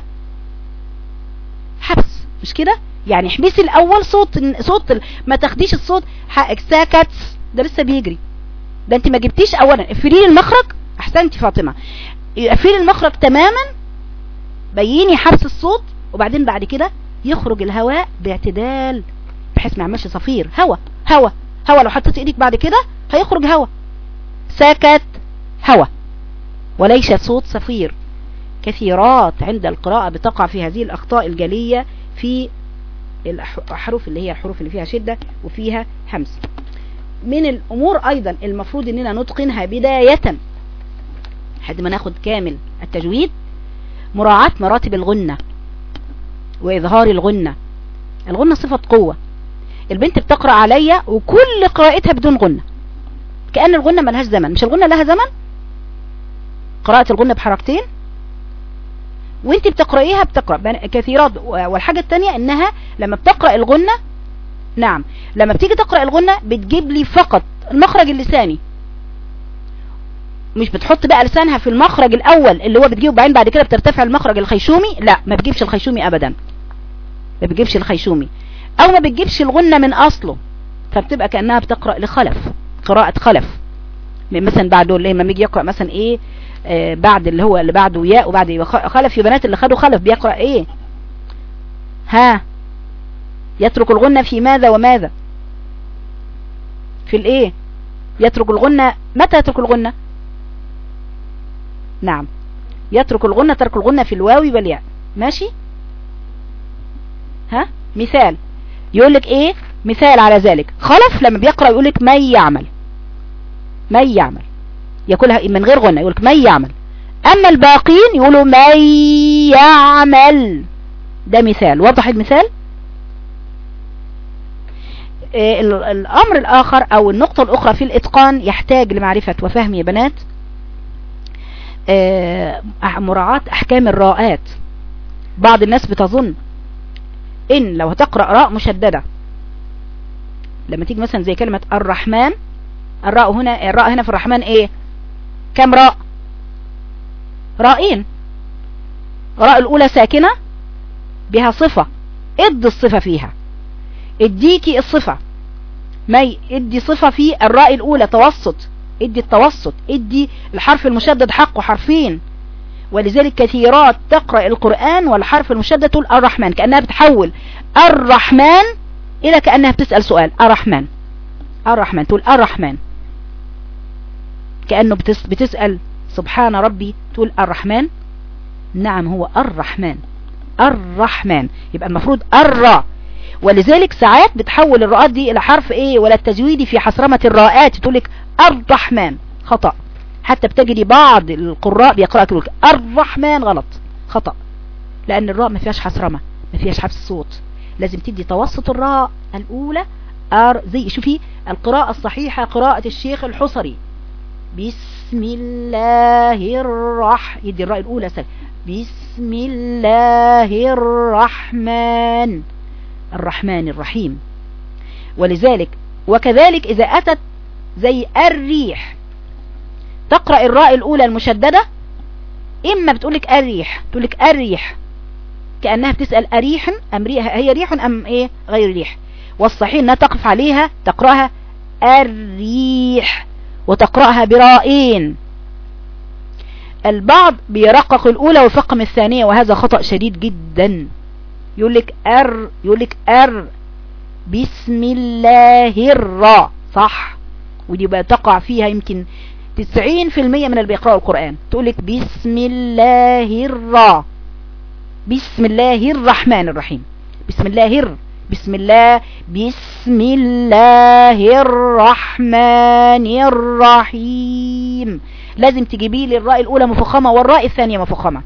حبس. مش كده؟ يعني احبسي الأول صوت صوت ما تاخديش الصوت. حقك ساكت ده لسه بيجري. ده انت ما جبتيش اولا. اقفلي المخرج أحسنتي فاطمة. اقفلي المخرج تماما. بيني حبس الصوت وبعدين بعد كده يخرج الهواء باعتدال بحيث ما يعملش صفير. هوا هوا هوا لو حطيت إيدك بعد كده هيخرج هوا. سكت هوا. وليس صوت صفير. كثيرات عند القراءة بتقع في هذه الأخطاء الجلية في الحروف اللي هي الحروف اللي فيها شدة وفيها همس من الأمور أيضا المفروض أننا نتقنها بداية لحد ما ناخد كامل التجويد مراعاة مراتب الغنة وإظهار الغنة. الغنة صفة قوة. البنت بتقرأ عليا وكل قراءتها بدون غنة. كأن الغنة ملهاش زمن. مش الغنة لها زمن؟ قراءة الغنة بحركتين. وانت بتقرأيها بتقرأ. كثيرات والحاجة التانية إنها لما بتقرأ الغنة نعم لما بتيجي تقرأ الغنة بتجيب لي فقط المخرج اللساني. مش بتحط بقى لسانها في المخرج الأول اللي هو بتجيبه بعدين بعد كده بترتفع المخرج الخيشومي؟ لا ما بتجيبش الخيشومي ابدا. ما بتجيبش الخيشومي. أو ما بتجيبش الغنة من أصله فبتبقى كأنها بتقرأ لخلف قراءة خلف. مثلا بعده لما بيجي يقرأ مثلا إيه آه بعد اللي هو اللي بعده ياء وبعد خلف يا بنات اللي خدوا خلف بيقرأ إيه؟ ها؟ يترك الغنة في ماذا وماذا؟ في الإيه؟ يترك الغنة. متى يترك الغنة؟ نعم. يترك الغنة ترك الغنة في الواو والياء. ماشي؟ ها؟ مثال. يقول لك إيه؟ مثال على ذلك. خلف لما بيقرأ يقول لك من يعمل. من يعمل. يقولها من غير غنة. يقول لك من يعمل. أما الباقين يقولوا من يعمل. ده مثال. وضح المثال؟ إيه الأمر الآخر أو النقطة الأخرى في الإتقان يحتاج لمعرفة وفهم يا بنات. مراعاة أحكام الراءات بعض الناس بتظن إن لو هتقرأ راء مشددة لما تيجي مثلا زي كلمة الرحمن الراء هنا الراء هنا في الرحمن إيه؟ كم راء؟ رائين. راء الأولى ساكنة بها صفة اد الصفة فيها. اديكي الصفة. مي ادي صفة في الراء الأولى توسط. ادي التوسط ادي الحرف المشدد حقه حرفين. ولذلك كثيرات تقرأ القرآن والحرف المشدد تقول الرحمن كأنها بتحول الرحمن إلى كأنها بتسأل سؤال الرحمن الرحمن تقول الرحمن. كأنه بتس بتسأل سبحان ربي تقول الرحمن. نعم هو الرحمن الرحمن. يبقى المفروض الراء ولذلك ساعات بتحول الراءات دي إلى حرف إيه؟ ولا التجويدي في حصرمة الراءات تقول لك الرحمن. خطأ. حتى بتجري بعض القراء بيقرأ لك الرحمن غلط. خطأ. لأن الراء ما فيهاش حصرمة ما فيهاش حبس الصوت لازم تدي توسط الراء الأولى. أر زي شوفي القراءة الصحيحة قراءة الشيخ الحصري. بسم الله الرح يدي الراء الأولى سل بسم الله الرحمن. الرحمن الرحيم. ولذلك وكذلك إذا أتت زي الريح. تقرأ الراء الأولى المشددة؟ إما بتقولك الريح تقولك الريح. كأنها بتسأل أريح أم ريح؟ هي ريح أم إيه؟ غير ريح. والصحيح أنها تقف عليها تقرأها الريح وتقرأها برائين البعض بيرقق الأولى ويفقم الثانية وهذا خطأ شديد جدا. يقولك أر يقولك أر. بسم الله الراء صح؟ ودي بقى تقع فيها يمكن 90% من اللي بيقرأوا القرآن تقولك بسم الله الراء بسم الله الرحمن الرحيم. بسم الله الر بسم الله بسم الله الرحمن الرحيم. لازم تجيبي لي الراء الأولى مفخمة والراء الثانية مفخمة.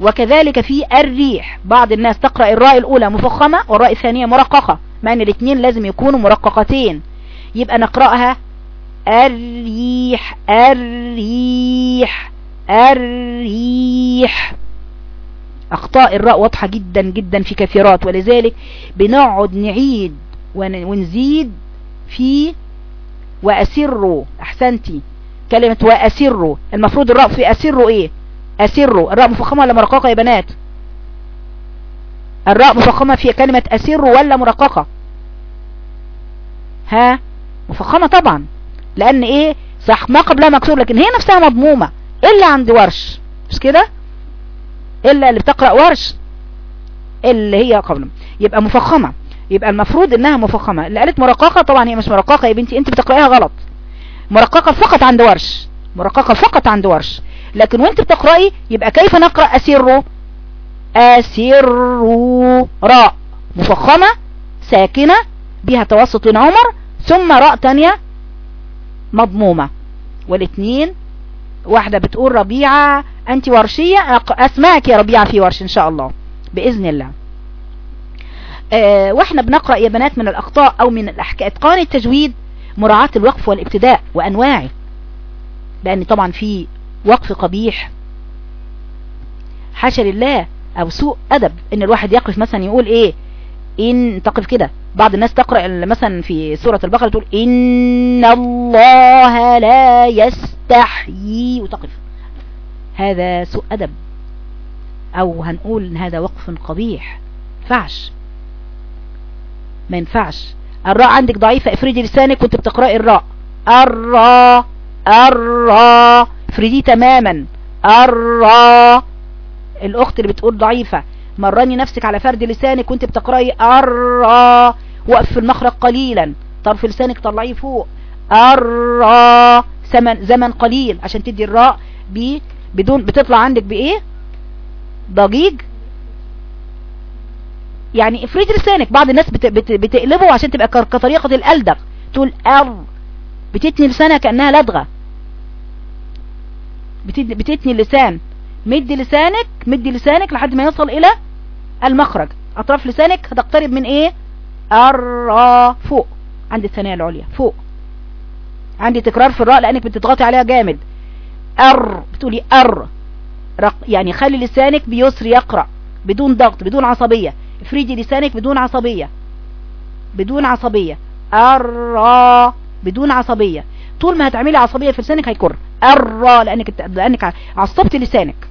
وكذلك في الريح. بعض الناس تقرأ الراء الأولى مفخمة والراء الثانية مرققة مع إن الاثنين لازم يكونوا مرققتين. يبقى نقرأها الريح الريح الريح أخطاء الراء واضحة جدا جدا في كثيرات ولذلك بنقعد نعيد ونزيد في واسروا احسنتي كلمة واسروا المفروض الراء في اسروا إيه؟ اسروا الراء مفخمة ولا مرققة يا بنات؟ الراء مفخمة في كلمة اسروا ولا مرققة؟ ها؟ مفخمة طبعا. لأن إيه؟ صح ما قبلها مكسور لكن هي نفسها مضمومة. إلا عند ورش. مش كده؟ إلا اللي بتقرأ ورش اللي هي قبل. يبقى مفخمة. يبقى المفروض إنها مفخمة. اللي قالت مرققة طبعا هي مش مرققة. يا بنتي أنت بتقرأيها غلط. مرققة فقط عند ورش. مرققة فقط عند ورش. لكن وأنت بتقرأي يبقى كيف نقرأ اسر اسر راء. مفخمة ساكنة بها توسط عمر ثم راء تانية مضمومة. والاثنين واحدة بتقول ربيعة أنت ورشية اسمعك يا ربيعة في ورش إن شاء الله بإذن الله. آه وإحنا بنقرأ يا بنات من الأخطاء أو من اتقان التجويد مراعاة الوقف والابتداء وأنواعه لأن طبعا في وقف قبيح. حاشا لله أو سوء أدب إن الواحد يقف مثلا يقول إيه؟ إن تقف كده. بعض الناس تقرأ مثلا في سورة البقرة تقول إن الله لا يستحيي وتقف. هذا سوء أدب. أو هنقول إن هذا وقف قبيح. فعش ما ينفعش. الراء عندك ضعيفة افردي لسانك وانت بتقرأي الراء. الراء الراء. افردي تماما. الراء. الأخت اللي بتقول ضعيفة. مرني نفسك على فرد لسانك وانت بتقرأي الراء وقف في المخرج قليلا. طرف لسانك طلعيه فوق. الراء زمن زمن قليل عشان تدي الراء بدون بتطلع عندك بإيه؟ ضجيج. يعني افرد لسانك. بعض الناس بت بت بتقلبه عشان تبقى كطريقة الألدغ. تقول أر. بتتني لسانها كأنها لدغة. بتتني اللسان. مدي لسانك مدي لسانك لحد ما يصل إلى المخرج. أطراف لسانك هتقترب من إيه؟ الراء فوق عند الثانية العليا. فوق. عندي تكرار في الراء لأنك بتضغطي عليها جامد. أر. بتقولي أر. رق يعني خلي لسانك بيسر يقرأ. بدون ضغط بدون عصبية. افريدي لسانك بدون عصبية. بدون عصبية. الراء بدون عصبية. طول ما هتعملي عصبية في لسانك هيكر. الراء لأنك لأنك عصبت لسانك.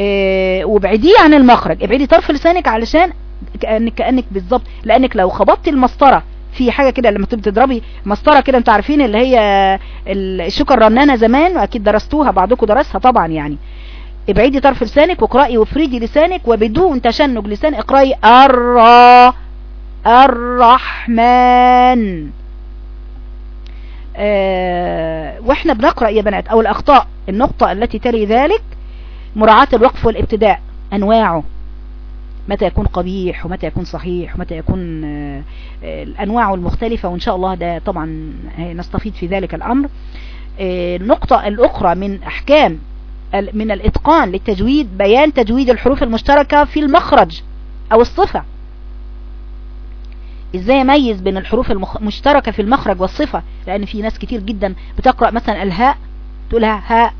إيه وابعديه عن المخرج. ابعدي طرف لسانك علشان كأنك, كأنك بالظبط. لأنك لو خبطتي المسطرة في حاجة كده لما تضربي مسطرة كده أنتوا عارفين اللي هي الشوكة الرنانة زمان؟ واكيد درستوها بعضكم درسها طبعا يعني. ابعدي طرف لسانك واقرأي وافردي لسانك وبدون تشنج لسان اقرأي الرا الرحمن آه وإحنا بنقرأ يا بنات أو الأخطاء النقطة التي تلي ذلك مراعاة الوقف والابتداء أنواعه. متى يكون قبيح ومتى يكون صحيح ومتى يكون آه الأنواع المختلفة وإن شاء الله ده طبعا نستفيد في ذلك الأمر. آه النقطة الأخرى من أحكام من الإتقان للتجويد بيان تجويد الحروف المشتركة في المخرج أو الصفة. إزاي أميز بين الحروف المشتركة في المخرج والصفة؟ لأن في ناس كتير جدا بتقرأ مثلا الهاء تقولها هاء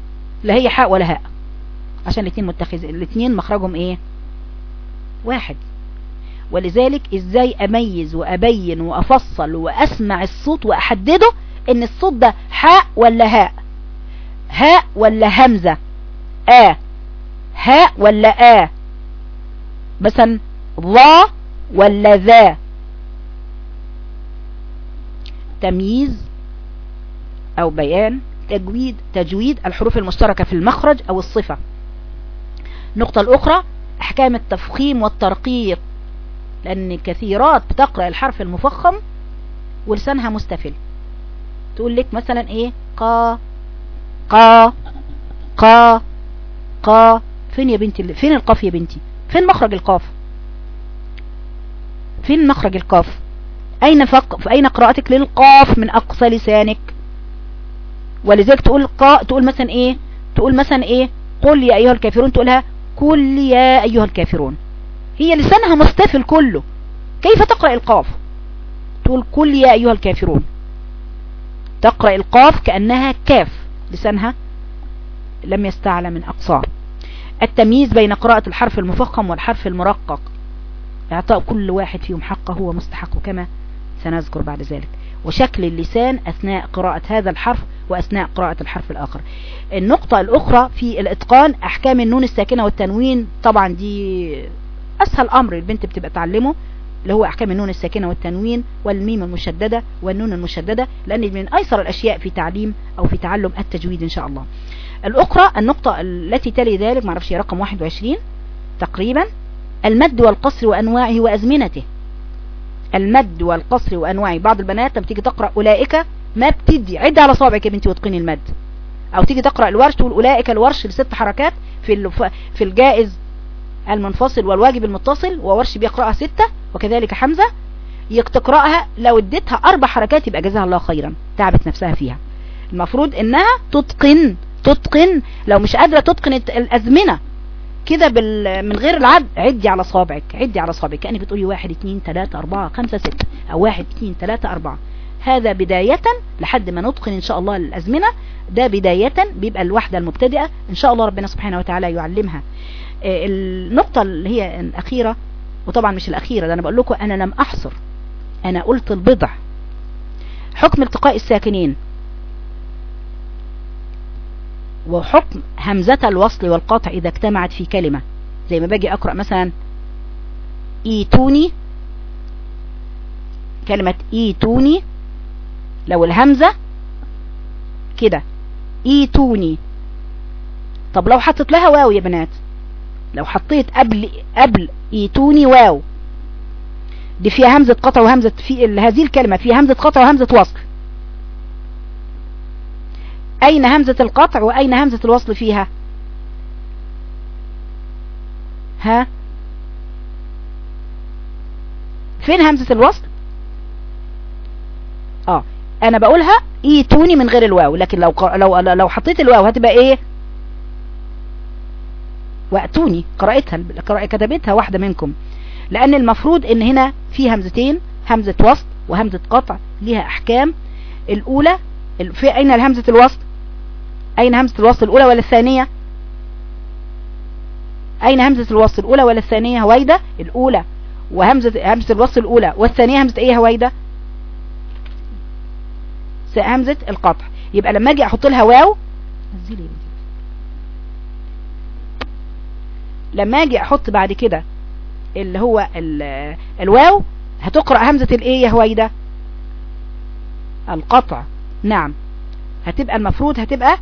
لا هي حاء ولا هاء. عشان الاثنين متخذ الاثنين مخرجهم إيه؟ واحد. ولذلك إزاي أميز وأبين وأفصل وأسمع الصوت وأحدده إن الصوت ده حاء ولا هاء؟ هاء ولا همزة؟ آ. هاء ولا آ؟ مثلا ظا ولا ذا؟ تمييز أو بيان تجويد تجويد الحروف المشتركة في المخرج أو الصفة. النقطة الأخرى أحكام التفخيم والترقيق. لأن كثيرات بتقرأ الحرف المفخم ولسانها مستفل. تقول لك مثلا إيه؟ قا قا قا قا. فين يا بنتي فين القاف يا بنتي؟ فين مخرج القاف؟ فين مخرج القاف؟ أين فق... أين قراءتك للقاف من أقصى لسانك؟ ولذلك تقول قا تقول مثلا إيه؟ تقول مثلا إيه؟ قل يا أيها الكافرون تقولها قل يا أيها الكافرون هي لسانها مستفل كله كيف تقرأ إلقاف؟ تقول قل يا أيها الكافرون. تقرأ إلقاف كأنها كاف لسانها لم يستعلى من أقصاه التمييز بين قراءة الحرف المفخم والحرف المرقق. إعطاء كل واحد فيهم حقه هو مستحق كما سنذكر بعد ذلك. وشكل اللسان أثناء قراءة هذا الحرف وأثناء قراءة الحرف الآخر. النقطة الأخرى في الإتقان أحكام النون الساكنة والتنوين طبعا دي أسهل أمر البنت بتبقى تعلمه اللي هو أحكام النون الساكنة والتنوين والميم المشددة والنون المشددة لأن من أيسر الأشياء في تعليم أو في تعلم التجويد إن شاء الله. الأخرى النقطة التي تلي ذلك معرفش رقم 21 تقريبا المد والقصر وأنواعه وأزمنته. المد والقصر وأنواعه. بعض البنات لما تيجي تقرأ أولئك ما بتدي عد على صابعك يا بنتي واتقني المد. أو تيجي تقرأ الورش تقول أولئك الورش لست حركات في في الجائز المنفصل والواجب المتصل وورش بيقرأها ستة وكذلك حمزة تقرأها لو اديتها أربع حركات يبقى جزاها الله خيرا تعبت نفسها فيها. المفروض إنها تتقن تتقن لو مش قادرة تتقن الأزمنة كده من غير العد عدي على صابعك عدي على صابعك كأنك بتقولي واحد اتنين تلاتة أربعة خمسة ستة أو واحد اتنين تلاتة أربعة. هذا بداية لحد ما نتقن إن شاء الله الأزمنة. ده بداية بيبقى الوحدة المبتدئة إن شاء الله ربنا سبحانه وتعالى يعلمها. النقطة اللي هي الأخيرة وطبعا مش الأخيرة ده أنا بقول لكم أنا لم أحصر. أنا قلت البضع. حكم التقاء الساكنين. وحكم همزة الوصل والقطع إذا اجتمعت في كلمة. زي ما باجي أقرأ مثلا إيتوني. كلمة إيتوني لو الهمزة كده. إيتوني. طب لو حطيت لها واو يا بنات. لو حطيت قبل قبل ايتوني واو. دي فيها همزة قطع وهمزة في هذه الكلمة فيها همزة قطع وهمزة وصل. أين همزة القطع وأين همزة الوصل فيها؟ ها؟ فين همزة الوصل؟ أنا بقولها ايتوني من غير الواو لكن لو لو لو حطيت الواو هتبقى إيه؟ واتوني قرأتها كتبتها واحدة منكم. لأن المفروض إن هنا في همزتين همزة وسط وهمزة قطع ليها أحكام. الأولى في أين همزة الوسط؟ أين همزة الوسط الأولى ولا الثانية؟ أين همزة الوسط الأولى ولا الثانية؟ هويدة الأولى وهمزة همزة الوسط الأولى والثانية همزة إيه هويدة همزة القطع. يبقى لما أجي أحط لها واو نزلي لما أجي أحط بعد كده اللي هو الواو هتقرأ همزة الإيه يا هويدة القطع. نعم. هتبقى المفروض هتبقى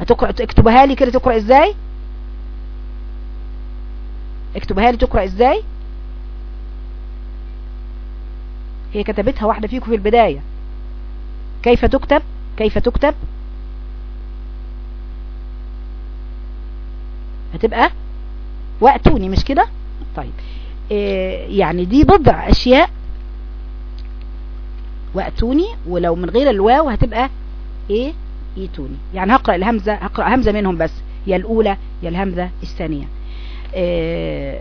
هتقرأ اكتبها لي كده تقرأ إزاي؟ اكتبها لي تقرأ إزاي؟ هي كتبتها واحدة فيكم في البداية. كيف تكتب؟ كيف تكتب؟ هتبقى وقتوني مش كده؟ طيب. إيه يعني دي بضع أشياء. وقتوني ولو من غير الواو هتبقى إيه؟ إيتوني. يعني هقرأ الهمزة هقرأ همزة منهم بس. يا الأولى يا الهمزة الثانية. إيه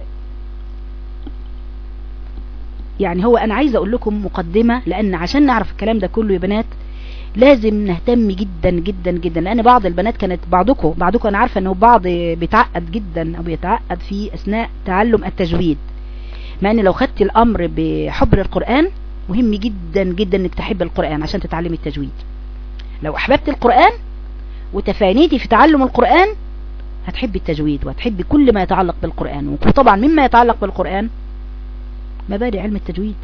يعني هو أنا عايزة أقول لكم مقدمة لأن عشان نعرف الكلام ده كله يا بنات لازم نهتم جدا جدا جدا لأن بعض البنات كانت بعضكم بعضكم أنا عارفة إنه بعض بيتعقد جدا أو بيتعقد في أثناء تعلم التجويد. مع ان لو خدت الأمر بحب القرآن مهم جدا جدا إنك تحب القرآن عشان تتعلمي التجويد. لو أحببت القرآن وتفانيتي في تعلم القرآن هتحبي التجويد وهتحبي كل ما يتعلق بالقرآن. وطبعا مما يتعلق بالقرآن مبادئ علم التجويد.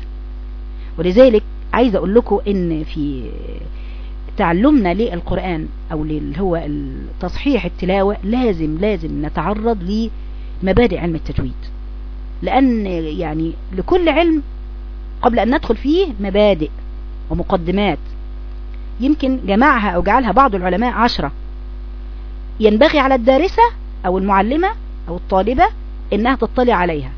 ولذلك عايزة أقول لكم إن في تعلمنا للقرآن أو اللي هو تصحيح التلاوة لازم لازم نتعرض لمبادئ علم التجويد. لأن يعني لكل علم قبل أن ندخل فيه مبادئ ومقدمات. يمكن جمعها أو جعلها بعض العلماء عشرة. ينبغي على الدارسة أو المعلمة أو الطالبة إنها تطلع عليها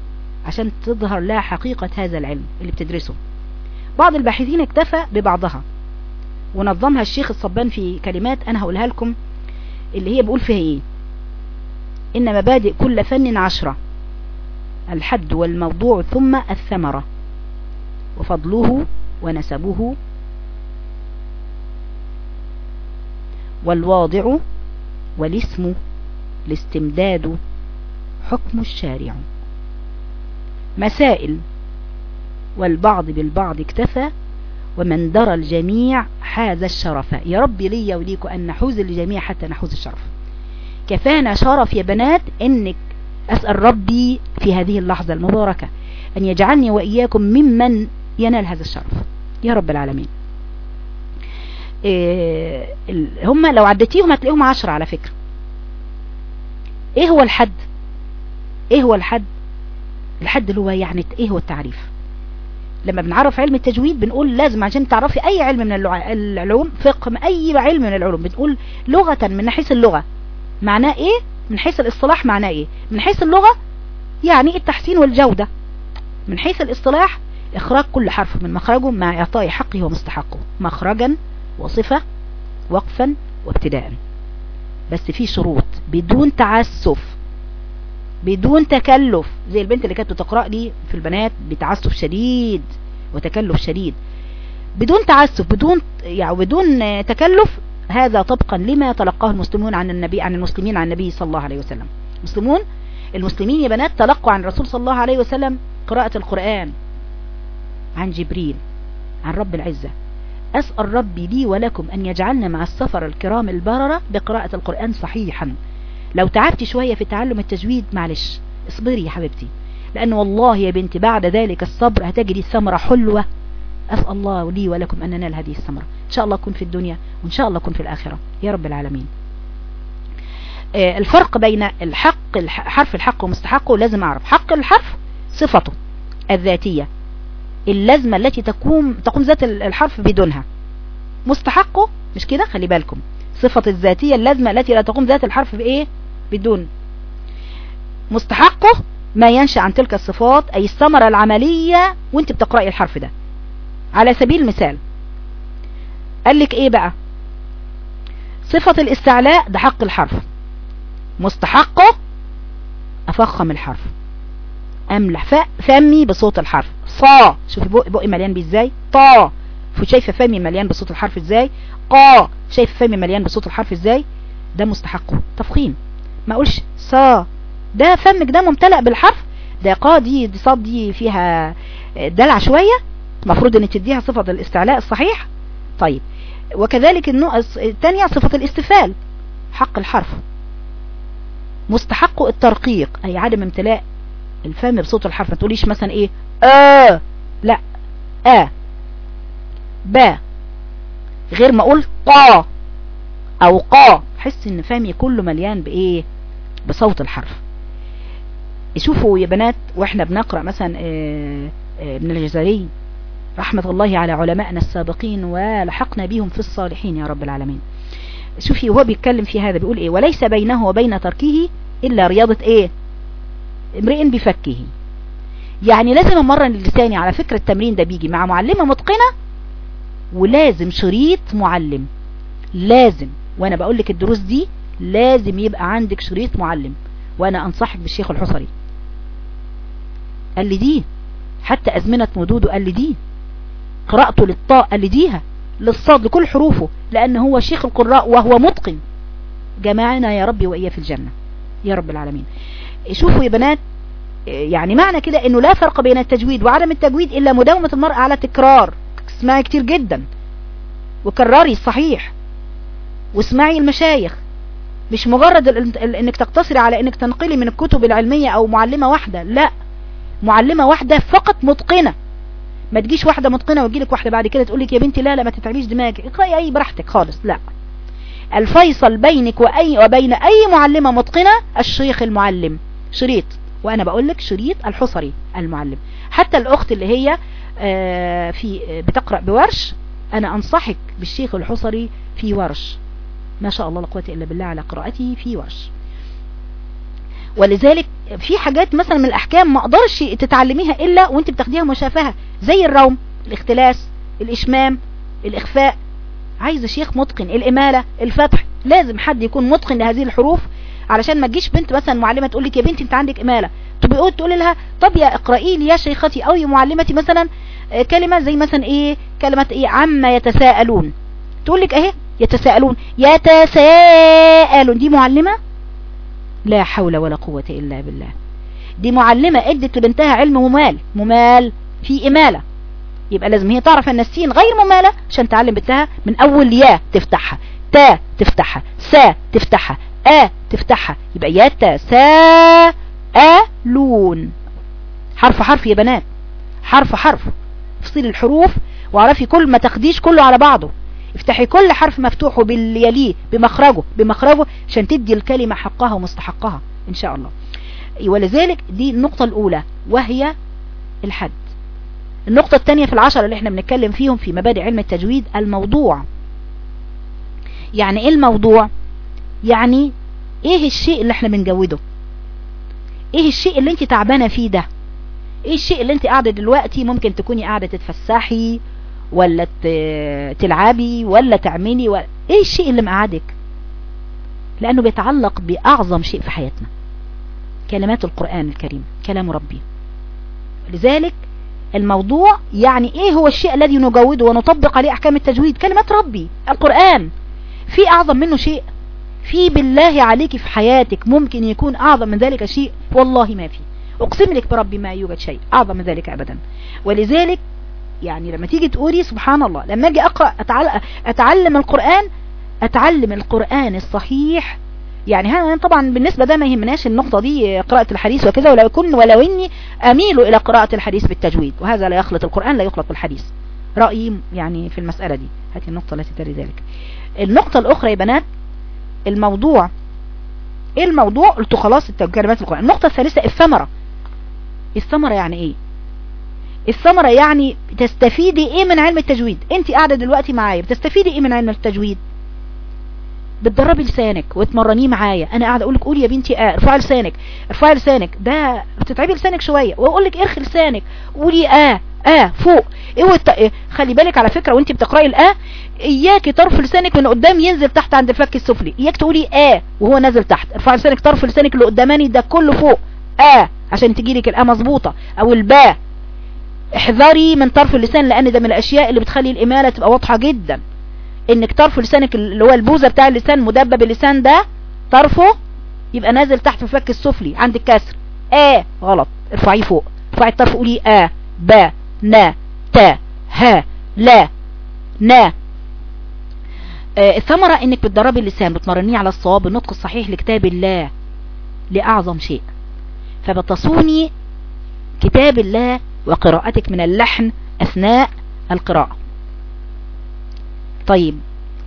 عشان تظهر لها حقيقة هذا العلم اللي بتدرسه. بعض الباحثين اكتفى ببعضها. ونظمها الشيخ الصبان في كلمات أنا هقولها لكم اللي هي بيقول فيها إيه؟ إن مبادئ كل فن عشرة الحد والموضوع ثم الثمرة وفضله ونسبه والواضع والاسم الاستمداد حكم الشارع. مسائل والبعض بالبعض اكتفى ومن درى الجميع حاز الشرف. يا رب لي وليك أن نحوز الجميع حتى نحوز الشرف. كفانا شرف يا بنات إنك أسأل ربي في هذه اللحظة المباركة أن يجعلني وإياكم ممن ينال هذا الشرف. يا رب العالمين. إيه هم لو عدتيهم هتلاقيهم عشرة على فكرة. إيه هو الحد؟ إيه هو الحد؟ الحد اللي هو يعني إيه هو التعريف؟ لما بنعرف علم التجويد بنقول لازم عشان تعرفي أي علم من العلوم فقه أي علم من العلوم بنقول لغة من حيث اللغة. معناه إيه؟ من حيث الاصطلاح معناه إيه؟ من حيث اللغة يعني التحسين والجودة. من حيث الاصطلاح إخراج كل حرف من مخرجه مع إعطاء حقه ومستحقه مخرجا وصفة وقفا وابتداء. بس في شروط بدون تعسف. بدون تكلف زي البنت اللي كانت بتقرأ لي في البنات بتعسف شديد وتكلف شديد. بدون تعسف بدون يعني بدون تكلف هذا طبقا لما تلقاه المسلمون عن النبي عن المسلمين عن النبي صلى الله عليه وسلم. المسلمون المسلمين يا بنات تلقوا عن الرسول صلى الله عليه وسلم قراءة القرآن عن جبريل عن رب العزة. أسأل ربي لي ولكم أن يجعلنا مع السفر الكرام البررة بقراءة القرآن صحيحا. لو تعبتي شوية في تعلم التجويد معلش اصبري يا حبيبتي. لأن والله يا بنتي بعد ذلك الصبر هتجري الثمرة حلوة. أسأل الله لي ولكم أن ننال هذه الثمرة. إن شاء الله أكون في الدنيا وإن شاء الله أكون في الآخرة. يا رب العالمين. الفرق بين الحق حرف الحق ومستحقه لازم أعرف. حق الحرف صفته الذاتية. اللازمة التي تقوم تقوم ذات الحرف بدونها. مستحقه؟ مش كده؟ خلي بالكم. صفة الذاتية اللازمة التي لا تقوم ذات الحرف بإيه؟ بدون مستحقه ما ينشأ عن تلك الصفات أي الثمرة العملية وأنت بتقرأي الحرف ده. على سبيل المثال قال لك إيه بقى؟ صفة الاستعلاء ده حق الحرف. مستحقه أفخم الحرف. املح فمي بصوت الحرف. صا شوفي بقي مليان بيه إزاي؟ طا شايفة فمي مليان بصوت الحرف إزاي؟ قا شايفه فمي مليان بصوت الحرف إزاي؟ ده مستحقه. تفخيم. ما اقولش صا ده فمك ده ممتلئ بالحرف؟ ده قا دي, دي صاد دي فيها دلع شوية. المفروض ان تديها صفة الاستعلاء الصحيح. طيب. وكذلك النوع الثانية صفة الاستفال. حق الحرف. مستحق الترقيق أي عدم امتلاء الفم بصوت الحرف. ما تقوليش مثلا إيه؟ آه لا. آه با غير ما أقول قا أو قا حس إن فمي كله مليان بإيه؟ بصوت الحرف. شوفوا يا بنات وإحنا بنقرأ مثلا ابن الجزري رحمة الله على علمائنا السابقين ولحقنا بهم في الصالحين يا رب العالمين. شوفي وهو بيتكلم في هذا بيقول إيه؟ وليس بينه وبين تركه إلا رياضة إيه؟ امرئ بفكه. يعني لازم امرن لساني على فكرة التمرين ده بيجي مع معلمة متقنة ولازم شريط معلم. لازم. وأنا بقول لك الدروس دي لازم يبقى عندك شريط معلم. وأنا أنصحك بالشيخ الحصري. قال لي دي. حتى أزمنة مدوده قال لي دي. قراءته للطاء قال لي ديها. للصاد لكل حروفه لأن هو شيخ القراء وهو متقن. جماعنا يا ربي وإياه في الجنة. يا رب العالمين. شوفوا يا بنات يعني معنى كده إنه لا فرق بين التجويد وعدم التجويد إلا مداومة المرأة على تكرار. اسمعي كتير جدا. وكرري الصحيح واسمعي المشايخ. مش مجرد إنك تقتصري على إنك تنقلي من الكتب العلمية أو معلمة واحدة. لا. معلمة واحدة فقط متقنة. ما تجيش واحدة متقنة وتجيلك واحدة بعد كده تقولك يا بنتي لا لا ما تتعبيش دماغك. اقرأي أي براحتك خالص. لا. الفيصل بينك وأي وبين أي معلمة متقنة الشيخ المعلم. شريط. وأنا بقول لك شريط الحصري المعلم. حتى الأخت اللي هي في بتقرأ بورش أنا أنصحك بالشيخ الحصري في ورش. ما شاء الله لا قوة إلا بالله على قراءته في ورش. ولذلك في حاجات مثلا من الأحكام ما أقدرش تتعلميها إلا وأنت بتاخديها مشافهة زي الروم الاختلاس الإشمام الإخفاء. عايزة شيخ متقن الإمالة الفتح لازم حد يكون متقن لهذه الحروف. علشان ما تجيش بنت مثلا معلمة تقول لك يا بنتي أنت عندك إمالة. تقول لها طب يا اقرأي لي يا شيختي أو يا معلمتي مثلا كلمة زي مثلا إيه كلمة إيه عما يتساءلون. تقول لك اهي يتساءلون. يتساءلون. دي معلمة؟ لا حول ولا قوة إلا بالله. دي معلمة ادت لبنتها علم ممال. ممال في إمالة. يبقى لازم هي تعرف أن السين غير ممالة عشان تعلم بنتها من أول يا تفتحها. تا تفتحها. سا تفتحها. أ تفتحها. يبقى يتساءلون. حرف حرف يا بنات. حرف حرف. افصلي الحروف واعرفي كل ما تاخديش كله على بعضه. افتحي كل حرف مفتوح باللي يليه بمخرجه بمخرجه عشان تدي الكلمة حقها ومستحقها إن شاء الله. ولذلك دي النقطة الأولى وهي الحد. النقطة الثانية في العشرة اللي إحنا بنتكلم فيهم في مبادئ علم التجويد الموضوع. يعني إيه الموضوع؟ يعني إيه الشيء اللي إحنا بنجوده؟ إيه الشيء اللي انت تعبانة فيه ده؟ إيه الشيء اللي أنت قاعدة دلوقتي ممكن تكوني قاعدة تتفسحي ولا تلعبي ولا تعملي ولا إيه الشيء اللي مقعدك؟ لأنه بيتعلق بأعظم شيء في حياتنا كلمات القرآن الكريم كلام ربي. لذلك الموضوع يعني إيه هو الشيء الذي نجوده ونطبق عليه أحكام التجويد؟ كلمات ربي القرآن. في أعظم منه شيء؟ في بالله عليك في حياتك ممكن يكون أعظم من ذلك شيء؟ والله ما في. أقسم لك بربي ما يوجد شيء أعظم من ذلك ابدا. ولذلك يعني لما تيجي تقولي سبحان الله لما أجي أقرأ أتعلم القرآن أتعلم القرآن الصحيح. يعني هذا طبعا بالنسبة ده ما يهمناش النقطة دي قراءة الحديث وكذا ولو كن ولو إني أميل إلى قراءة الحديث بالتجويد. وهذا لا يخلط القرآن لا يخلط بالحديث. رأيي يعني في المسألة دي هذه النقطة التي تلي ذلك. النقطة الأخرى يا بنات الموضوع إيه الموضوع قلت خلاص كلمات القرآن. النقطة الثالثة الثمرة. الثمرة يعني إيه؟ الثمرة يعني تستفيدي إيه من علم التجويد؟ انت قاعدة دلوقتي معايا بتستفيدي إيه من علم التجويد؟ بتدربي لسانك وتمرنيه معايا. أنا قاعدة أقول لك قولي يا بنتي آه ارفعي لسانك ارفعي لسانك. ده بتتعبي لسانك شوية. وأقول لك ارخي لسانك. قولي آه آه فوق. إيه وت... إيه خلي بالك على فكرة وانت بتقرأي الاه اياكي طرف لسانك من قدام ينزل تحت عند الفك السفلي. اياك تقولي آه وهو نازل تحت. ارفعي لسانك طرف لسانك اللي قداماني ده كله فوق. آه. عشان تجي لك الاه مظبوطة. أو الباء. احذري من طرف اللسان لأن ده من الأشياء اللي بتخلي الإمالة تبقى واضحة جدا. إنك طرف لسانك اللي هو البوزة بتاع اللسان مدبب اللسان ده طرفه يبقى نازل تحت الفك السفلي عند الكسر آه غلط. ارفعيه فوق. ارفعي الطرف قولي آه با نا تا ها لا نا آه الثمرة إنك بتدربي اللسان بتمرنيه على الصواب النطق الصحيح لكتاب الله لأعظم شيء. فبتصوني كتاب الله وقراءتك من اللحن أثناء القراءة. طيب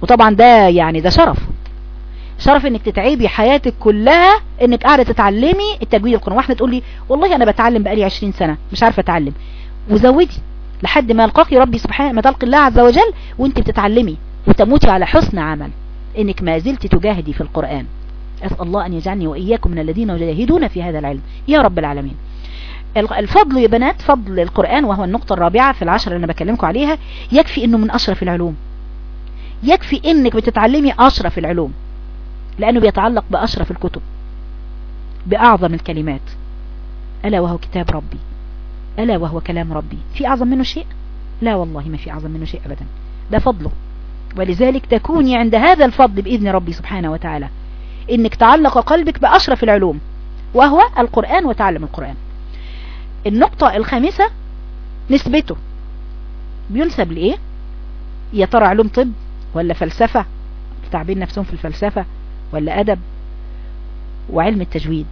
وطبعا ده يعني ده شرف. شرف إنك تتعبي حياتك كلها إنك قاعدة تتعلمي التجويد القرآن. واحدة تقول لي والله أنا بتعلم بقالي 20 سنة مش عارفة أتعلم. وزودي لحد ما يلقاكي ربي سبحانه ما تلقي الله عز وجل وأنت بتتعلمي وتموتي على حسن عمل. إنك ما زلت تجاهدي في القرآن. أسأل الله أن يجعلني وإياكم من الذين يجاهدون في هذا العلم. يا رب العالمين. الفضل يا بنات فضل القرآن وهو النقطة الرابعة في العشر اللي أنا بكلمكم عليها يكفي إنه من أشرف العلوم. يكفي إنك بتتعلمي أشرف العلوم لأنه بيتعلق بأشرف الكتب بأعظم الكلمات. ألا وهو كتاب ربي؟ ألا وهو كلام ربي؟ في أعظم منه شيء؟ لا والله ما في أعظم منه شيء ابدا. ده فضله. ولذلك تكوني عند هذا الفضل بإذن ربي سبحانه وتعالى. إنك تعلق قلبك بأشرف العلوم وهو القرآن وتعلم القرآن. النقطة الخامسة نسبته. بينسب لإيه؟ يا ترى علوم طب ولا فلسفة؟ تعبين نفسهم في الفلسفة ولا أدب؟ وعلم التجويد.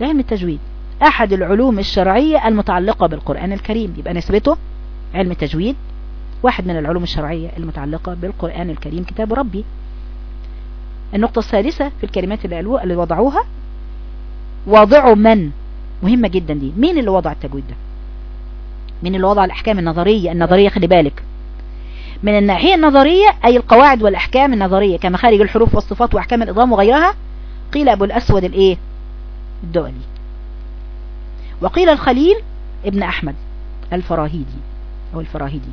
علم التجويد. أحد العلوم الشرعية المتعلقة بالقرآن الكريم. يبقى نسبته علم التجويد واحد من العلوم الشرعية المتعلقة بالقرآن الكريم. كتاب ربي. النقطة السادسة في الكلمات اللي قالوها اللي وضعوها. وضعوا من؟ مهمة جدا دي. مين اللي وضع التجويد ده؟ مين اللي وضع الأحكام النظرية؟ النظرية خلي بالك. من الناحية النظرية أي القواعد والأحكام النظرية كمخارج الحروف والصفات وأحكام الإضام وغيرها قيل أبو الأسود الإيه؟ الدولي وقيل الخليل ابن أحمد الفراهيدي أو الفراهيدي.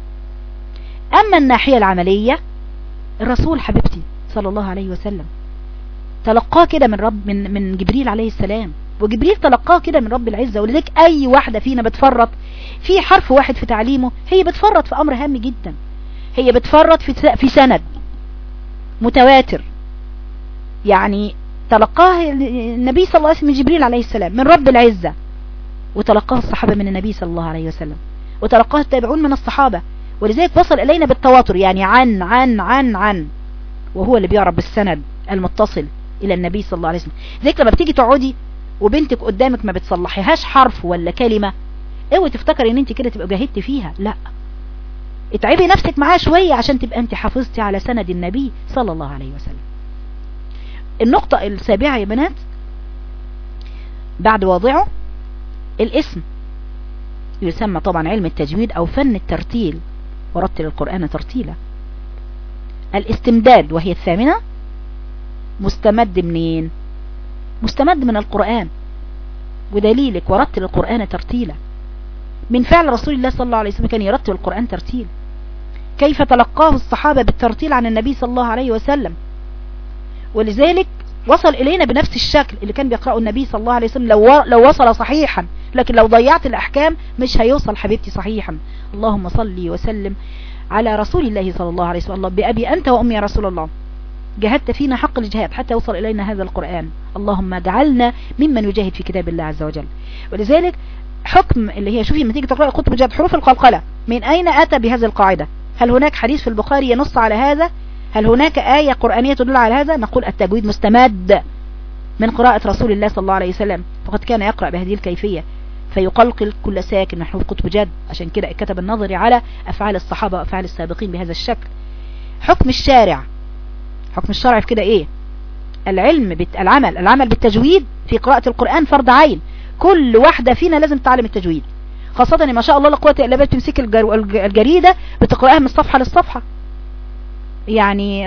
أما الناحية العملية الرسول حبيبتي صلى الله عليه وسلم. تلقاه كده من رب من من جبريل عليه السلام. وجبريل تلقاه كده من رب العزة. ولذلك أي واحدة فينا بتفرط في حرف واحد في تعليمه هي بتفرط في أمر هام جدا. هي بتفرط في في سند متواتر. يعني تلقاه النبي صلى الله عليه وسلم من جبريل عليه السلام من رب العزة. وتلقاه الصحابة من النبي صلى الله عليه وسلم. وتلقاه التابعون من الصحابة. ولذلك وصل إلينا بالتواتر. يعني عن عن عن عن. وهو اللي بيعرف بالسند المتصل إلى النبي صلى الله عليه وسلم. زيك لما بتيجي تقعدي وبنتك قدامك ما بتصلحيهاش حرف ولا كلمة اوعي تفتكري إن انت كده تبقى جاهدتي فيها. لا. اتعبي نفسك معاه شوية عشان تبقى انت حافظتي على سند النبي صلى الله عليه وسلم. النقطة السابعة يا بنات بعد واضعه الاسم يسمى طبعا علم التجويد أو فن الترتيل. ورتل القرآن ترتيلا. الاستمداد وهي الثامنة. مستمد منين؟ مستمد من القرآن ودليلك ورتل القرآن ترتيلا. من فعل رسول الله صلى الله عليه وسلم كان يرتل القرآن ترتيل. كيف تلقاه الصحابة بالترتيل عن النبي صلى الله عليه وسلم؟ ولذلك وصل إلينا بنفس الشكل اللي كان بيقرأه النبي صلى الله عليه وسلم لو, لو وصل صحيحا. لكن لو ضيعت الأحكام مش هيوصل حبيبتي صحيحا. اللهم صلي وسلم. على رسول الله صلى الله عليه وسلم. بأبي أنت وأمي يا رسول الله. جهدت فينا حق الجهاد حتى يوصل إلينا هذا القرآن. اللهم اجعلنا ممن يجاهد في كتاب الله عز وجل. ولذلك حكم اللي هي شوفي لما تيجي تقرأ كتب جهاد حروف القلقلة. من أين أتى بهذه القاعدة؟ هل هناك حديث في البخاري ينص على هذا؟ هل هناك آية قرآنية تدل على هذا؟ نقول التجويد مستمد من قراءة رسول الله صلى الله عليه وسلم. فقد كان يقرأ بهذه الكيفية. فيقلقل كل ساكن محروف كتب جد. عشان كده كتب النظري على أفعال الصحابة وأفعال السابقين بهذا الشكل. حكم الشارع. حكم الشرع في كده إيه؟ العلم بت... العمل. العمل بالتجويد في قراءة القرآن فرض عين. كل واحدة فينا لازم تتعلم التجويد. خاصة ما شاء الله لا بالله بتمسك الجر... الجريدة بتقرأها من الصفحة للصفحة. يعني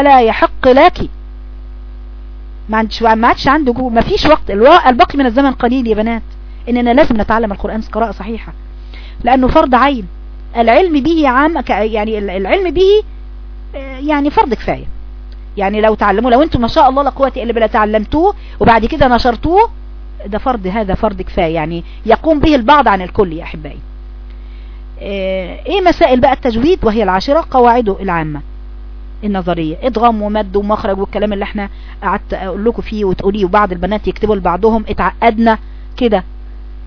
ألا يحق لك؟ ما عندش ما عادش عنده ما فيش وقت. الباقي من الزمن قليل يا بنات. إننا لازم نتعلم القرآن قراءة صحيحة. لأنه فرض عين. العلم به عام يعني العلم به يعني فرض كفاية. يعني لو تعلموا لو أنتم ما شاء الله لا قوة إلا بالله تعلمتوه وبعد كده نشرتوه ده فرض هذا فرض كفاية. يعني يقوم به البعض عن الكل يا أحبائي. إيه مسائل بقى التجويد؟ وهي العاشرة قواعده العامة. النظرية. ادغام ومد ومخرج والكلام اللي إحنا قعدت أقول لكم فيه وتقوليه وبعض البنات يكتبوا لبعضهم اتعقدنا كده.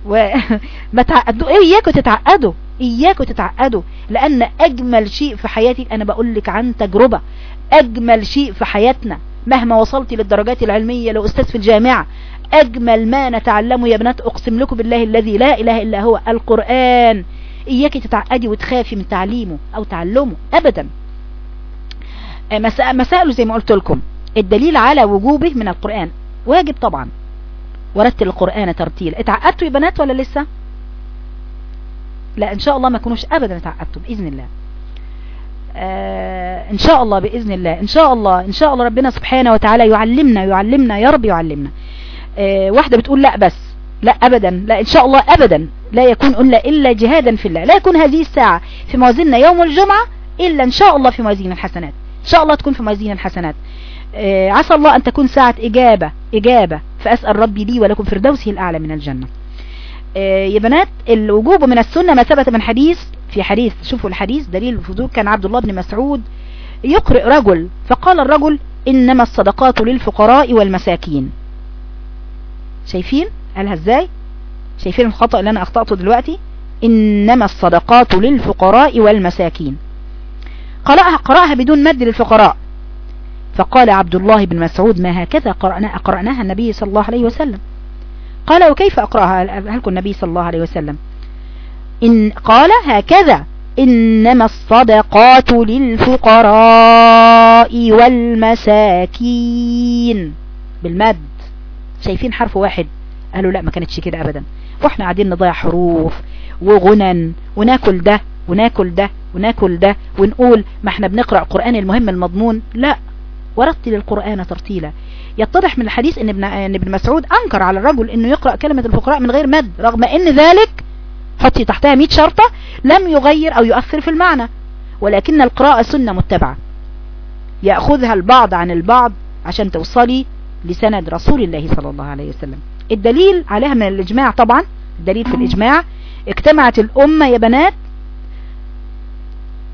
وما تعقدوا إيه اياكم تتعقدوا. اياكم تتعقدوا. لأن أجمل شيء في حياتك أنا بقول لك عن تجربة. أجمل شيء في حياتنا مهما وصلت للدرجات العلمية لو أستاذ في الجامعة أجمل ما نتعلمه يا بنات أقسم لكم بالله الذي لا إله إلا هو القرآن. اياك تتعقدي وتخافي من تعليمه أو تعلمه ابدا. مسائله زي ما قلت لكم. الدليل على وجوبه من القرآن. واجب طبعا. ورتل القرآن ترتيل. اتعقدتوا يا بنات ولا لسه؟ لا إن شاء الله ما كونوش ابدا اتعقدتوا بإذن الله. آه إن شاء الله بإذن الله. إن شاء الله إن شاء الله ربنا سبحانه وتعالى يعلمنا يعلمنا يا رب يعلمنا. آه واحدة بتقول لا بس لا ابدا لا إن شاء الله ابدا لا يكون إلا إلا جهادا في الله. لا يكون هذه الساعة في موازيننا يوم الجمعة إلا إن شاء الله في موازين الحسنات. إن شاء الله تكون في موازين الحسنات. آه عسى الله أن تكون ساعة إجابة إجابة. فأسأل ربي لي ولكم فردوسه الأعلى من الجنة. يا بنات الوجوب من السنة ما ثبت من حديث في حديث شوفوا الحديث دليل الفضول كان عبد الله بن مسعود يقرئ رجل فقال الرجل إنما الصدقات للفقراء والمساكين. شايفين؟ قالها إزاي؟ شايفين الخطأ اللي أنا أخطأته دلوقتي؟ إنما الصدقات للفقراء والمساكين. قرأها, قرأها بدون مد للفقراء. فقال عبد الله بن مسعود ما هكذا قرأنا قرأناها النبي صلى الله عليه وسلم؟ قال وكيف أقرأها؟ هل النبي صلى الله عليه وسلم؟ إن قال هكذا إنما الصدقات للفقراء والمساكين. بالمد. شايفين حرف واحد؟ قالوا لا ما كانتش كده أبدا. وإحنا قاعدين نضيع حروف وغنن وناكل ده وناكل ده وناكل ده ونقول ما إحنا بنقرأ قرآن المهم المضمون؟ لا. ورتل القرآن ترتيلا. يتضح من الحديث إن ابن, إن ابن مسعود أنكر على الرجل إنه يقرأ كلمة الفقراء من غير مد رغم إن ذلك حطي تحتها 100 شرطة لم يغير أو يؤثر في المعنى ولكن القراءة سنة متبعة. يأخذها البعض عن البعض عشان توصلي لسند رسول الله صلى الله عليه وسلم. الدليل عليها من الإجماع طبعا الدليل في الإجماع اجتمعت الأمة يا بنات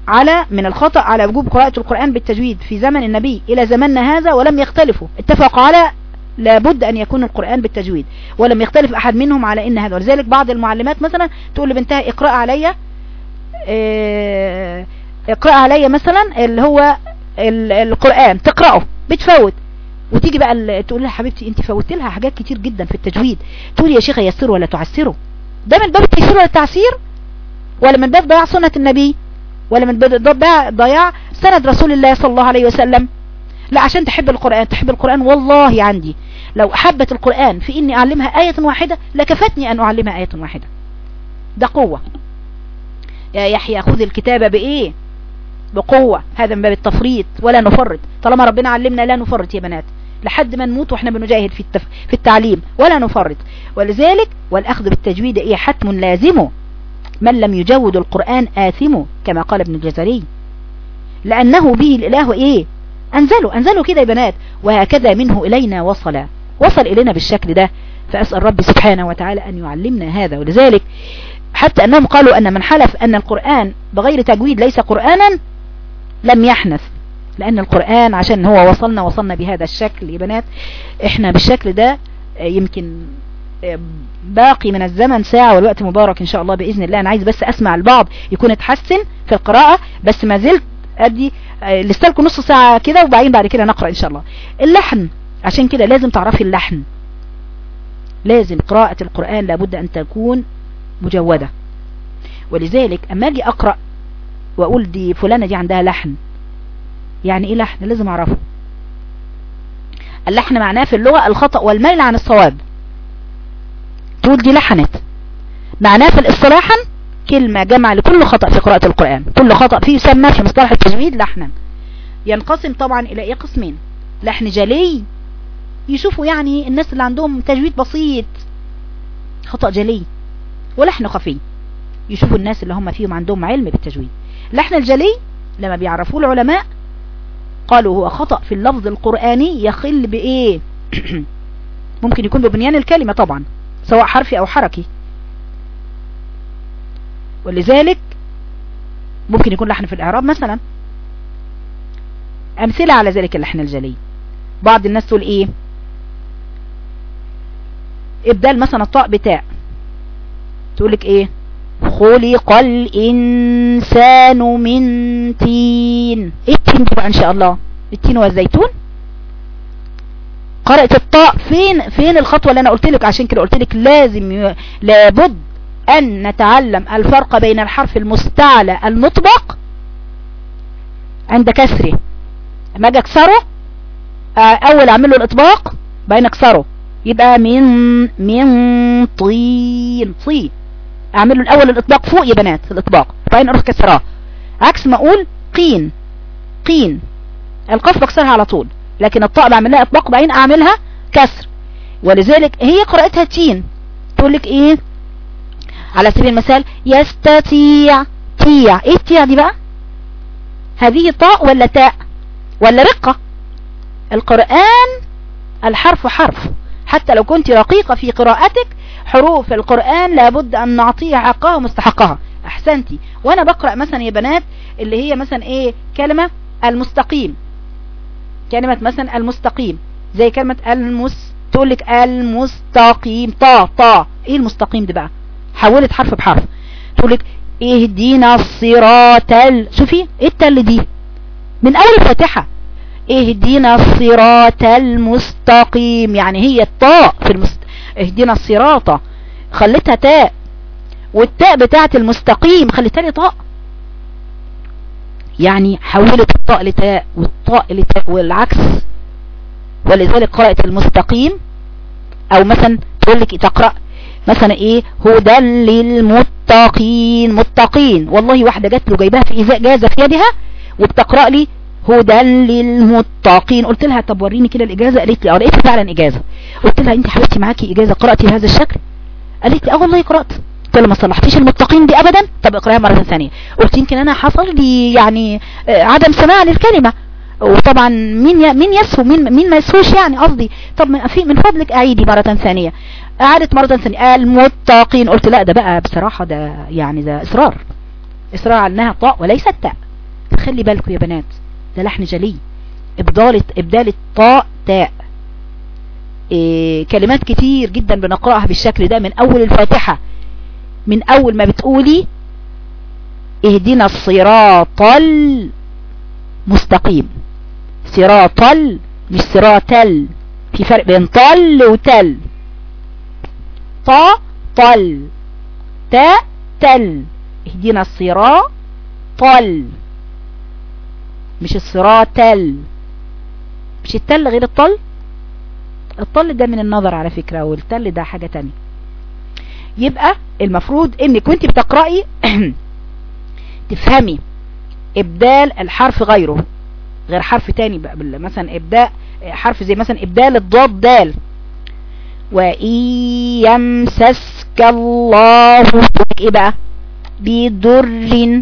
على من الخطأ على وجوب قراءة القرآن بالتجويد في زمن النبي إلى زمننا هذا ولم يختلفوا. اتفقوا على لابد أن يكون القرآن بالتجويد ولم يختلف أحد منهم على إن هذا. ولذلك بعض المعلمات مثلا تقول لبنتها اقرأ عليا آه اقرأ عليا مثلا اللي هو القرآن تقرأه بتفوت. وتيجي بقى تقول لها حبيبتي أنت فوتت لها حاجات كتير جدا في التجويد. تقول يا شيخة يسره ولا تعسره؟ ده من باب التيسير ولا التعسير ولا من باب ضياع سنة النبي؟ ولا من باب ضياع سند رسول الله صلى الله عليه وسلم. لا عشان تحب القرآن تحب القرآن والله عندي. لو أحبت القرآن في إني أعلمها آية واحدة لكفتني أن أعلمها آية واحدة. ده قوة. يا يحيى خذ الكتابة بإيه؟ بقوة. هذا من باب التفريط. ولا نفرط. طالما ربنا علمنا لا نفرط يا بنات. لحد ما نموت وإحنا بنجاهد في التف... في التعليم. ولا نفرط. ولذلك والأخذ بالتجويد إيه؟ حتم لازمه من لم يجود القرآن آثمه كما قال ابن الجزري. لأنه به الإله إيه؟ أنزلوا أنزلوا كده يا بنات. وهكذا منه إلينا وصل. وصل إلينا بالشكل ده. فأسأل ربي سبحانه وتعالى أن يعلمنا هذا. ولذلك حتى أنهم قالوا أن من حلف أن القرآن بغير تجويد ليس قرآنا لم يحنث. لأن القرآن عشان هو وصلنا وصلنا بهذا الشكل يا بنات. إحنا بالشكل ده يمكن باقي من الزمن ساعة والوقت مبارك إن شاء الله بإذن الله. أنا عايز بس أسمع البعض يكون اتحسن في القراءة بس ما زلت أدي لسه لكم نص ساعة كده وبعدين بعد كده نقرأ إن شاء الله. اللحن عشان كده لازم تعرفي اللحن. لازم قراءة القرآن لابد أن تكون مجودة. ولذلك أما أجي أقرأ وأقول دي فلانة دي عندها لحن. يعني إيه لحن؟ لازم أعرفه. اللحن معناه في اللغة الخطأ والميل عن الصواب. تقول دي لحنت. معناه في الاصطلاحا كلمة جمع لكل خطأ في قراءة القرآن. كل خطأ فيه يسمى في مصطلح التجويد لحنا. ينقسم طبعا إلى إيه قسمين؟ لحن جلي. يشوفوا يعني الناس اللي عندهم تجويد بسيط. خطأ جلي. ولحن خفي. يشوفوا الناس اللي هم فيهم عندهم علم بالتجويد. لحن الجلي لما بيعرفوه العلماء قالوا هو خطأ في اللفظ القرآني يخل بإيه؟ ممكن يكون ببنيان الكلمة طبعا. سواء حرفي أو حركي. ولذلك ممكن يكون لحن في الإعراب مثلا. أمثلة على ذلك اللحن الجلي. بعض الناس تقول إيه؟ إبدال مثلا الطاء بتاء. تقول لك إيه؟ خلق الإنسان من تين. إيه التين بقى إن شاء الله؟ التين والزيتون؟ قرأت الطاء. فين فين الخطوة اللي أنا قلت لك؟ عشان كده قلت لك لازم. لابد أن نتعلم الفرق بين الحرف المستعلى المطبق عند كسره. اما أجي أكسره أول أعمل له الإطباق بعدين أكسره. يبقى من من طين طين. أعمل له الأول الإطباق فوق يا بنات الإطباق. بعدين أروح كسراه. عكس ما أقول قين قين. القاف بكسرها على طول. لكن الطاء بعمل لها إطباق بعدين أعملها كسر. ولذلك هي قراءتها تين. تقول لك إيه؟ على سبيل المثال يستطيع تيع. إيه التيع دي بقى؟ هذه طاء ولا تاء؟ ولا رقة؟ القرآن الحرف حرف. حتى لو كنت رقيقة في قراءتك حروف القرآن لابد أن نعطيها حقها ومستحقها أحسنتي. وأنا بقرأ مثلا يا بنات اللي هي مثلا إيه؟ كلمة المستقيم. كلمة مثلا المستقيم زي كلمة المس تقول لك المستقيم طا طا. إيه المستقيم ده بقى؟ حولت حرف بحرف. تقول لك اهدينا الصراط ال... شوفي إيه التل دي؟ من أول الفاتحة. اهدينا الصراط المستقيم يعني هي الطاء في المست... اهدينا الصراط. خليتها تاء. والتاء بتاعت المستقيم خليتها لي طاء يعني حولت الطاء لتاء والطاء لتاء والعكس. ولذلك قرأت المستقيم. أو مثلا تقول لك تقرأ مثلا إيه؟ هدى للمتقين. متقين. والله واحدة جات له جايبها في اجازة في يدها وبتقرأ لي هدى للمتقين. قلت لها طب وريني كده الإجازة. قالت لي آه لقيت فعلا إجازة. قلت لها أنت حبيبتي معاكي إجازة قرأتي بهذا الشكل؟ قالت لي آه والله قرأت. لها ما صلحتيش المتقين دي ابدا؟ طب اقراها مرة ثانية. قلت يمكن أنا حصل لي يعني عدم سماع للكلمة. وطبعا مين. مين يسهو مين مين ما يسهوش يعني قصدي. طب من في من فضلك أعيدي مرة ثانية. اعادت مرة ثانية. المتقين. قلت لا ده بقى بصراحة ده يعني ده إصرار. إصرار على إنها طاء وليست تاء خلي بالكم يا بنات ده لحن جلي. إبدال إبدال الطاء تاء. إيه كلمات كتير جدا بنقرأها بالشكل ده من أول الفاتحة. من أول ما بتقولي اهدنا الصراط المستقيم. صراط مش صراطل في فرق بين طل وتل. طا طل. تا تل. اهدنا الصراط طل مش الصراطل مش التل غير الطل؟ الطل ده من النظر على فكرة والتل ده حاجة تانية. يبقى المفروض انك وانت بتقرأي تفهمي إبدال الحرف غيره غير حرف تاني مثلا إبداء حرف زي مثلا إبدال الضاد دال. وإن يمسسك الله إيه بقى؟ بضر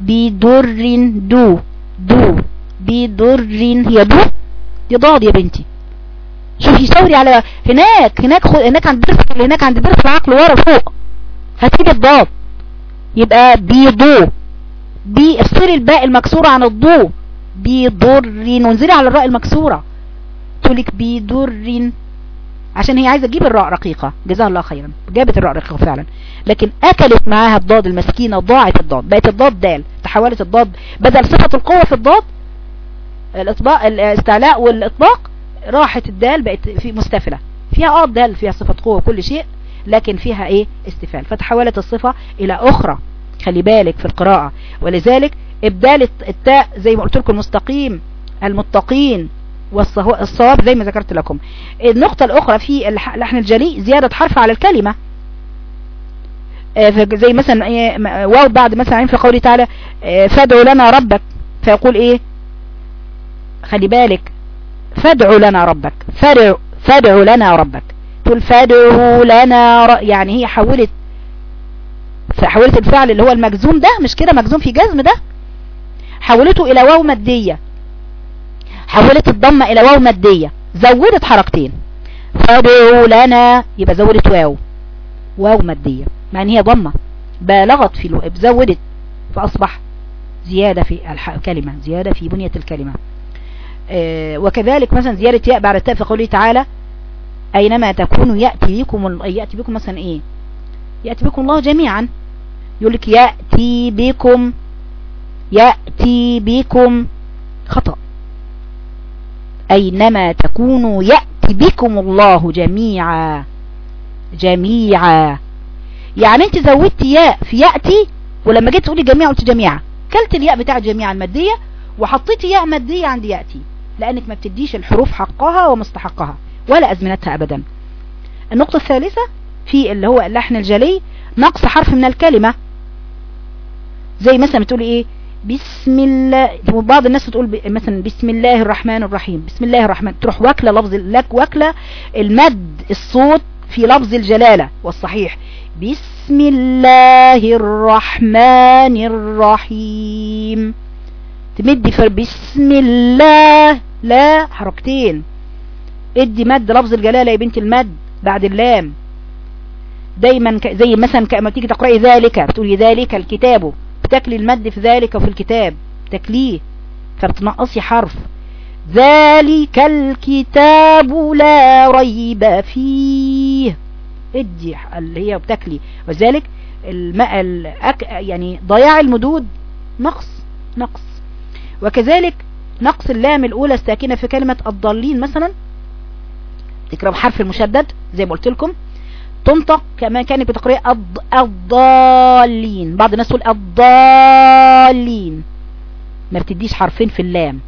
بضر دو. دو. بضر. هي دو؟ دي ضاد يا بنتي. شوفي ثوري على هناك هناك خد هناك عند اللي هناك عند درس العقل ورا فوق. هتجيب الضاد يبقى بيضو بي افصلي الباء المكسورة عن الضو بضر وانزلي على الراء المكسورة. تقولك بضر عشان هي عايزة تجيب الراء رقيقة. جزاها الله خيرا. جابت الراء رقيقة فعلا. لكن أكلت معاها الضاد المسكينة ضاعت الضاد. بقت الضاد دال. تحولت الضاد. بدل صفة القوة في الضاد الإطباق الاستعلاء والإطباق راحت الدال بقت في مستفلة. فيها آه الدال فيها صفة قوة وكل شيء لكن فيها إيه؟ استفال. فتحولت الصفة إلى أخرى. خلي بالك في القراءة. ولذلك إبدال التاء زي ما قلت لكم المستقيم المتقين والصواب زي ما ذكرت لكم. النقطة الأخرى في اللحن الجلي زيادة حرف على الكلمة. زي مثلا واو بعد مثلا في قوله تعالى فادعوا لنا ربك. فيقول إيه؟ خلي بالك فادعوا لنا ربك. فادعوا فادعوا لنا ربك. تقول فادعوا لنا ر... يعني هي حولت حولت الفعل اللي هو المجزوم ده مش كده مجزوم في جزم ده؟ حولته إلى واو مدية. حولت الضمة إلى واو مدية. زودت حركتين. فادعوا لنا يبقى زودت واو. واو مدية. مع إن هي ضمة. بالغت في ألو... زودت فأصبح زيادة في الكلمة زيادة في بنية الكلمة. وكذلك مثلا زيادة ياء بعد التاء في قوله تعالى أينما تكونوا يأتي بكم يأتي بكم مثلا إيه؟ يأتي بكم الله جميعا. يقول لك يأتي بكم يأتي بكم خطأ. أينما تكونوا يأتي بكم الله جميعا. جميعا. يعني أنت زودت ياء في يأتي ولما جيت تقولي جميعا قلت جميعا. كلت الياء بتاع جميعا المادية وحطيت ياء مادية عند يأتي. لأنك ما بتديش الحروف حقها ومستحقها ولا أزمنتها أبدا. النقطة الثالثة في اللي هو اللحن الجلي نقص حرف من الكلمة. زي مثلا بتقولي إيه؟ بسم الله بعض الناس بتقول مثلا بسم الله الرحمن الرحيم بسم الله الرحمن تروح واكلة لفظ لك واكلة المد الصوت في لفظ الجلالة والصحيح. بسم الله الرحمن الرحيم. تمدي في بسم الله لا حركتين. ادي مد لفظ الجلالة يا بنت المد بعد اللام. دايما زي مثلا كما تيجي تقرأي ذلك بتقولي ذلك الكتاب بتكلي المد في ذلك وفي الكتاب تكليه فبتنقصي حرف. ذلك الكتاب لا ريب فيه. ادي اللي هي بتكلي وذلك. يعني ضياع المدود نقص نقص. وكذلك نقص اللام الأولى الساكنة في كلمة الضالين مثلا. تكرم حرف المشدد زي ما قلت لكم. تنطق كما كانت بتقرأ الضالين. بعض الناس تقول الضالين. ما بتديش حرفين في اللام.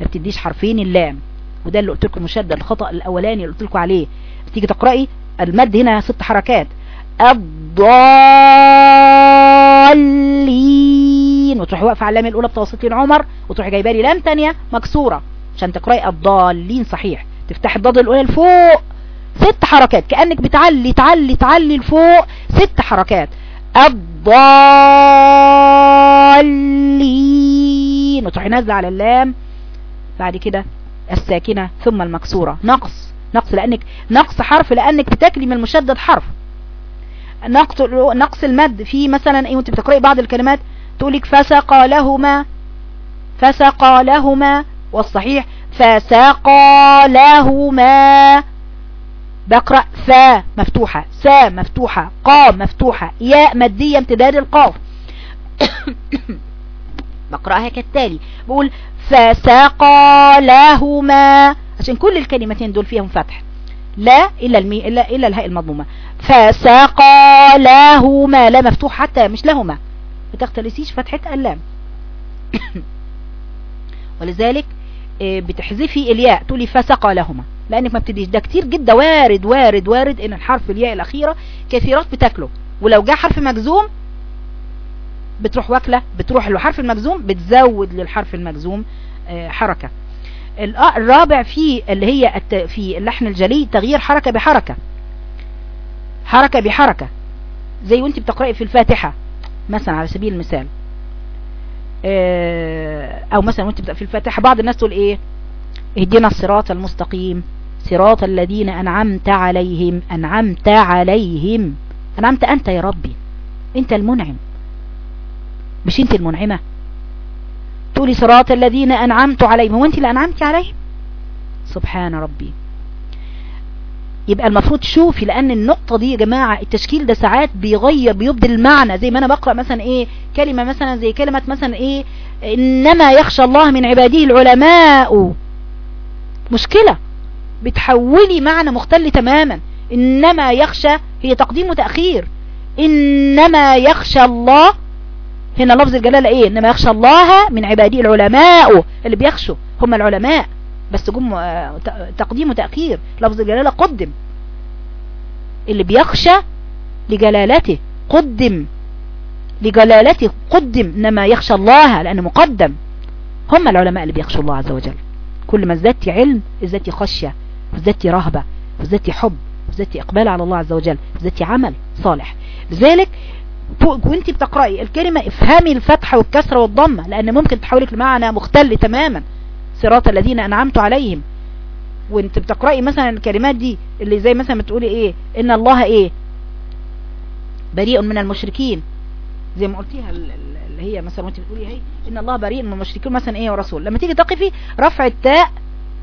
ما بتديش حرفين اللام. وده اللي قلت لكم مشدد الخطأ الأولاني اللي قلت لكم عليه. تيجي تقرأي المد هنا ست حركات. الضالين. وتروحي واقفة على اللام الأولى بتوسطين عمر وتروحي جايبة لي لام ثانية مكسورة. عشان تقرأي الضالين صحيح. تفتح الضاد الأولى لفوق ست حركات. كأنك بتعلي تعلي تعلي لفوق ست حركات. الضالين. وتروحي نازلة على اللام. بعد كده الساكنة ثم المكسورة. نقص. نقص لأنك نقص حرف لأنك بتكلم المشدد حرف. نقص نقص المد في مثلا إيه وأنت بتقرأي بعض الكلمات تقولك فسقى لهما فسقى لهما والصحيح فسقى لهما. بقرأ فا مفتوحة سا مفتوحة قا مفتوحة ياء مادية امتداد القاف. بقرأها كالتالي بقول فسقى لهما. عشان كل الكلمتين دول فيهم فتح. لا إلا المي إلا إلا الهاء المضمومة. فسقى لهما لا مفتوح حتى مش لهما. ما تختلسيش فتحة اللام. ولذلك بتحذفي الياء تقولي فسقى لهما. لأنك ما بتديش. ده كتير جدا. وارد وارد وارد إن الحرف الياء الأخيرة كثيرات بتاكله. ولو جاء حرف مجزوم بتروح واكلة بتروح الحرف المجزوم بتزود للحرف المجزوم حركة. الرابع في اللي هي في اللحن الجلي تغيير حركة بحركة. حركة بحركة. زي وانت بتقرأي في الفاتحة. مثلا على سبيل المثال أو مثلا وأنت في الفاتحة بعض الناس تقول إيه؟ اهدنا الصراط المستقيم صراط الذين أنعمت عليهم أنعمت عليهم أنعمت أنت يا ربي أنت المنعم. مش أنت المنعمة. تقولي صراط الذين أنعمت عليهم هو انت اللي أنعمت عليهم. سبحان ربي. يبقى المفروض شوفي لأن النقطة دي يا جماعة التشكيل ده ساعات بيغير بيبدل المعنى زي ما أنا بقرأ مثلا إيه كلمة مثلا زي كلمة مثلا إيه إنما يخشى الله من عباده العلماء. مشكلة. بتحولي معنى مختل تماما. إنما يخشى هي تقديم وتأخير. إنما يخشى الله هنا لفظ الجلالة إيه؟ إنما يخشى الله من عباده العلماء. اللي بيخشوا هم العلماء. بس جم تقديم وتأخير. لفظ الجلالة قدم. اللي بيخشى لجلالته قدم. لجلالته قدم إنما يخشى الله لأنه مقدم. هم العلماء اللي بيخشوا الله عز وجل. كل ما ازددت علم ازددت خشية ازددت رهبة ازددت حب ازددت إقبال على الله عز وجل ازددت عمل صالح. لذلك وانت بتقرأي الكلمة افهمي الفتحة والكسرة والضمة لأن ممكن تحولك لمعنى مختل تماما. صراط الذين أنعمت عليهم. وانت بتقرأي مثلا الكلمات دي اللي زي مثلا بتقولي إيه إن الله إيه؟ بريء من المشركين. زي ما قلتيها اللي هي مثلا وانت بتقولي هي إن الله بريء من المشركين. مثلا إيه ورسول لما تيجي تقفي رفع التاء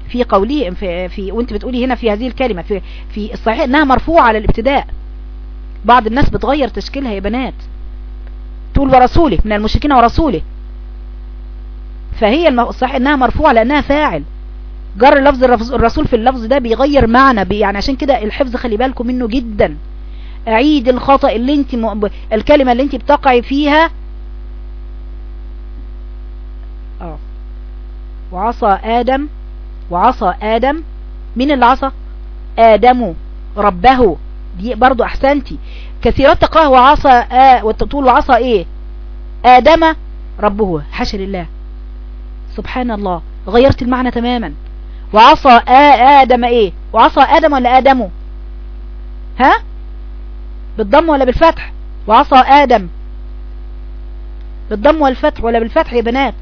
في قوله في, في وانت بتقولي هنا في هذه الكلمة في في الصحيح إنها مرفوعة على الابتداء. بعض الناس بتغير تشكيلها يا بنات. تقول ورسوله من المشركين ورسوله. فهي الصحيح إنها مرفوعة لأنها فاعل. جر لفظ الرسول في اللفظ ده بيغير معنى يعني عشان كده الحفظ خلي بالكم منه جدا. أعيد الخطأ اللي انت م... الكلمة اللي انت بتقعي فيها. آه. وعصى آدم وعصى آدم. مين اللي عصى؟ آدم ربه. دي برضو أحسنتي. كثيرات تقرأه وعصى آ وتقول وعصى إيه؟ آدم ربه. حاشا لله. سبحان الله. غيرت المعنى تماما. وعصى آدم إيه؟ وعصى آدم ولا آدم؟ ها؟ بالضم ولا بالفتح؟ وعصى آدم. بالضم والفتح ولا بالفتح يا بنات؟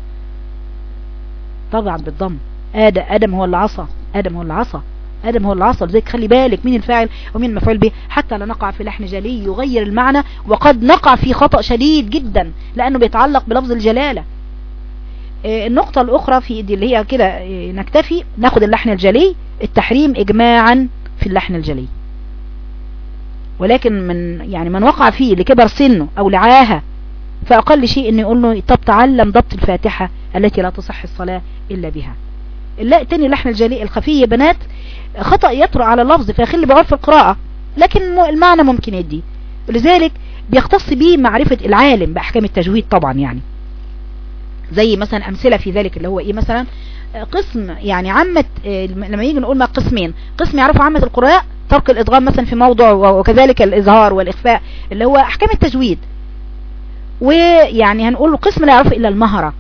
طبعا بالضم. آدم آدم هو اللي عصى. آدم هو اللي عصى. آدم هو اللي عصى. لذلك خلي بالك مين الفاعل ومين المفعول به. حتى لا نقع في لحن جلي يغير المعنى وقد نقع في خطأ شديد جدا لأنه بيتعلق بلفظ الجلالة. النقطة الأخرى في دي اللي هي كده نكتفي ناخد اللحن الجلي. التحريم إجماعا في اللحن الجلي. ولكن من يعني من وقع فيه لكبر سنه أو لعاهة فأقل شيء أن يقول له طب تعلم ضبط الفاتحة التي لا تصح الصلاة إلا بها. تاني لحن الجلي الخفي يا بنات خطأ يطرأ على اللفظ فيخلي بعرف القراءة لكن المعنى ممكن يدي. لذلك بيختص به معرفة العالم بأحكام التجويد طبعا يعني. زي مثلا أمثلة في ذلك اللي هو إيه مثلا قسم يعني عامة لما يجي نقول ما قسمين قسم يعرفوا عامة القراء ترك الادغام مثلا في موضع وكذلك الإظهار والإخفاء اللي هو أحكام التجويد. ويعني هنقول له قسم لا يعرفه إلا المهرة.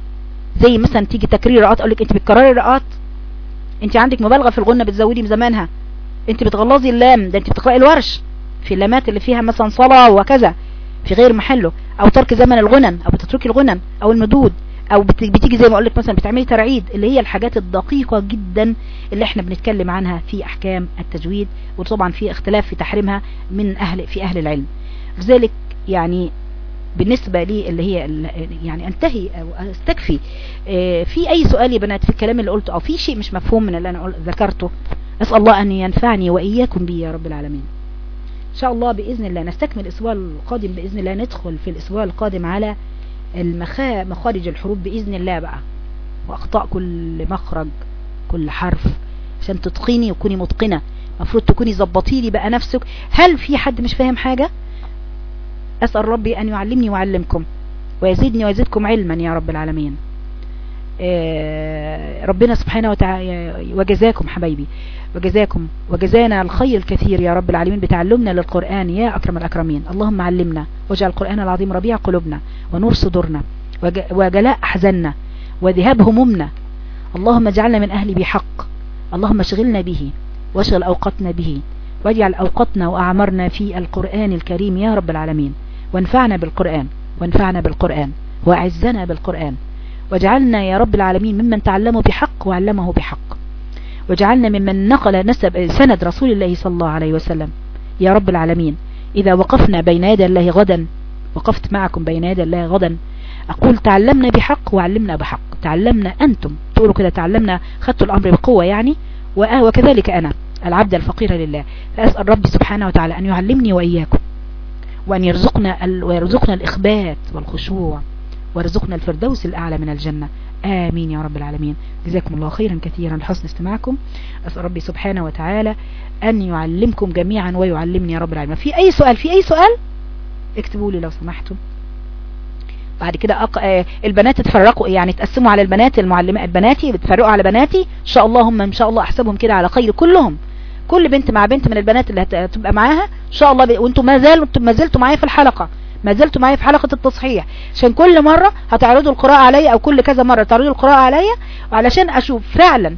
زي مثلا تيجي تكرير رقات أقول لك أنت بتكرري رقات أنت عندك مبالغة في الغنة بتزودي بزمانها. أنت بتغلظي اللام ده أنت بتقرأي الورش في اللامات اللي فيها مثلا صلاة وكذا في غير محله أو ترك زمن الغنن أو بتتركي الغنن أو المدود. أو بتيجي زي ما أقول لك مثلا بتعملي ترعيد اللي هي الحاجات الدقيقة جدا اللي إحنا بنتكلم عنها في أحكام التجويد وطبعا في اختلاف في تحريمها من أهل في أهل العلم. لذلك يعني بالنسبة لي اللي هي يعني أنتهي أو أستكفي في أي سؤال يا بنات في الكلام اللي قلته أو في شيء مش مفهوم من اللي أنا ذكرته أسأل الله أن ينفعني وإياكم به يا رب العالمين. إن شاء الله بإذن الله نستكمل الأسبوع القادم بإذن الله ندخل في الأسبوع القادم على المخا مخارج الحروف بإذن الله بقى. وأخطاء كل مخرج كل حرف. عشان تتقيني وكوني متقنة. المفروض تكوني ظبطي لي بقى نفسك. هل في حد مش فاهم حاجة؟ أسأل ربي أن يعلمني ويعلمكم ويزيدني ويزيدكم علما يا رب العالمين. ربنا سبحانه وتعالى وجزاكم حبايبي. وجزاكم وجزانا الخير الكثير يا رب العالمين. بتعلمنا للقرآن يا أكرم الأكرمين. اللهم علمنا واجعل القرآن العظيم ربيع قلوبنا ونور صدورنا وجلاء أحزاننا وذهاب همومنا. اللهم اجعلنا من أهل بحق اللهم اشغلنا به واشغل أوقاتنا به واجعل أوقاتنا وأعمارنا في القرآن الكريم يا رب العالمين. وانفعنا بالقرآن وانفعنا بالقرآن وأعزنا بالقرآن. واجعلنا يا رب العالمين ممن تعلموا بحق وعلمه بحق. واجعلنا ممن نقل نسب سند رسول الله صلى الله عليه وسلم. يا رب العالمين إذا وقفنا بين يدي الله غدا وقفت معكم بين يدي الله غدا أقول تعلمنا بحق وعلمنا بحق. تعلمنا أنتم تقولوا كده تعلمنا خدتوا الأمر بقوة يعني وكذلك أنا العبد الفقير لله. فأسأل ربي سبحانه وتعالى أن يعلمني وإياكم وأن يرزقنا, ويرزقنا الإخبات والخشوع وارزقنا الفردوس الأعلى من الجنة. آمين يا رب العالمين. جزاكم الله خيرا كثيرا لحسن استماعكم. أسأل ربي سبحانه وتعالى أن يعلمكم جميعا ويعلمني يا رب العالمين. في أي سؤال؟ في أي سؤال؟ اكتبوا لي لو سمحتم. بعد كده أق... آه البنات اتفرقوا يعني تقسموا على البنات المعلمات بناتي بتفرقوا على بناتي. إن شاء الله هم إن شاء الله أحسبهم كده على خير كلهم. كل بنت مع بنت من البنات اللي هتبقى معاها إن شاء الله ب... وأنتم ما زالوا ما زلتوا معايا في الحلقة. ما زلتوا معايا في حلقة التصحيح. عشان كل مرة هتعرضوا القراءة عليا أو كل كذا مرة تعرضوا القراءة عليا علشان أشوف فعلا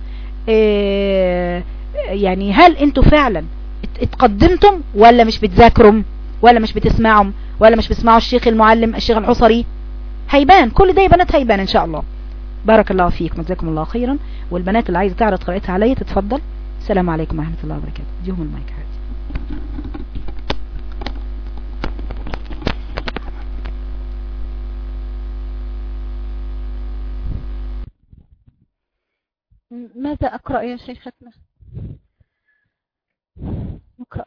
إيه يعني هل أنتوا فعلا اتقدمتم ولا مش بتذاكروا ولا مش بتسمعوا ولا مش بتسمعوا الشيخ المعلم الشيخ الحصري؟ هيبان كل ده يا بنات هيبان إن شاء الله. بارك الله فيكم جزاكم الله خيرا. والبنات اللي عايزة تعرض قراءتها عليا تتفضل. السلام عليكم ورحمة الله وبركاته. اديهم المايك. ماذا أقرأ يا شيختنا نقرأ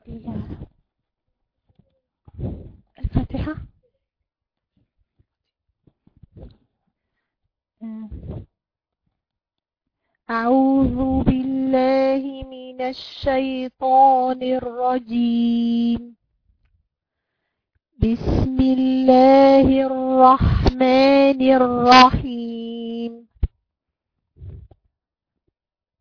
الفاتحة. أعوذ بالله من الشيطان الرجيم. بسم الله الرحمن الرحيم.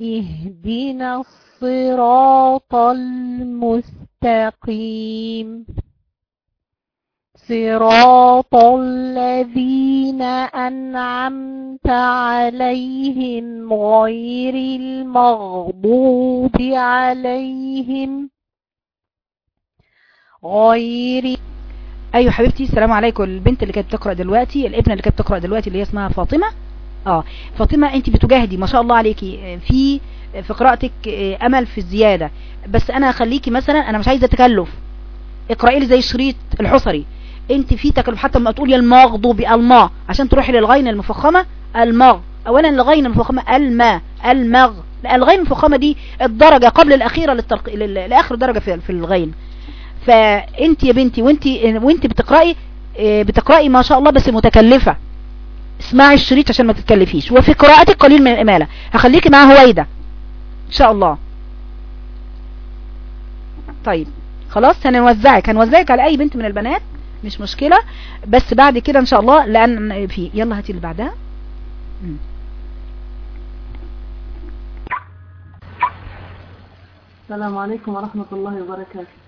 اهدنا الصراط المستقيم. صراط الذين أنعمت عليهم غير المغضوب عليهم. غير أيوه حبيبتي السلام عليكم. البنت اللي كانت بتقرأ دلوقتي الابنة اللي كانت بتقرأ دلوقتي اللي هي اسمها فاطمة آه. فاطمة أنت بتجاهدي ما شاء الله عليكي في في قراءتك أمل في الزيادة. بس أنا هخليكي مثلا أنا مش عايزة تكلف. اقرأي لي زي شريط الحصري. أنت في تكلف حتى لما تقولي المغضوب الماء عشان تروحي للغين المفخمة المغ. اولا الغين المفخمة الماء المغ. الغين المفخمة دي الدرجة قبل الأخيرة للترق... لآخر درجة في, في الغين. فأنت يا بنتي وأنت وأنت بتقرأي بتقرأي ما شاء الله بس متكلفة. اسمعي الشريط عشان ما تتكلفيش. وفي قراءتك قليل من الإمالة. هخليكي مع هويده إن شاء الله. طيب. خلاص هنوزعك. هنوزعك على أي بنت من البنات. مش مشكلة. بس بعد كده إن شاء الله لأن في يلا هاتي اللي بعدها. السلام عليكم ورحمة الله وبركاته.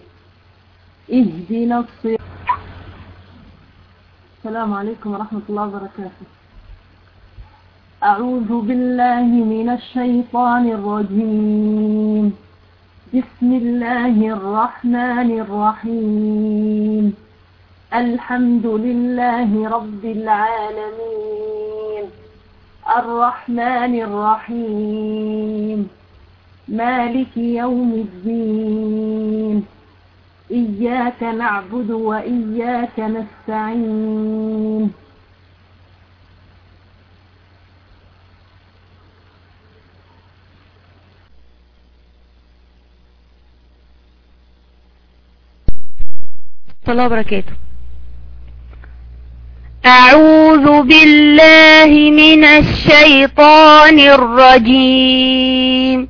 اهدنا الصراط. السلام عليكم ورحمة الله وبركاته. أعوذ بالله من الشيطان الرجيم. بسم الله الرحمن الرحيم. الحمد لله رب العالمين. الرحمن الرحيم. مالك يوم الدين. إياك نعبد وإياك نستعين. الله وبركاته. أعوذ بالله من الشيطان الرجيم.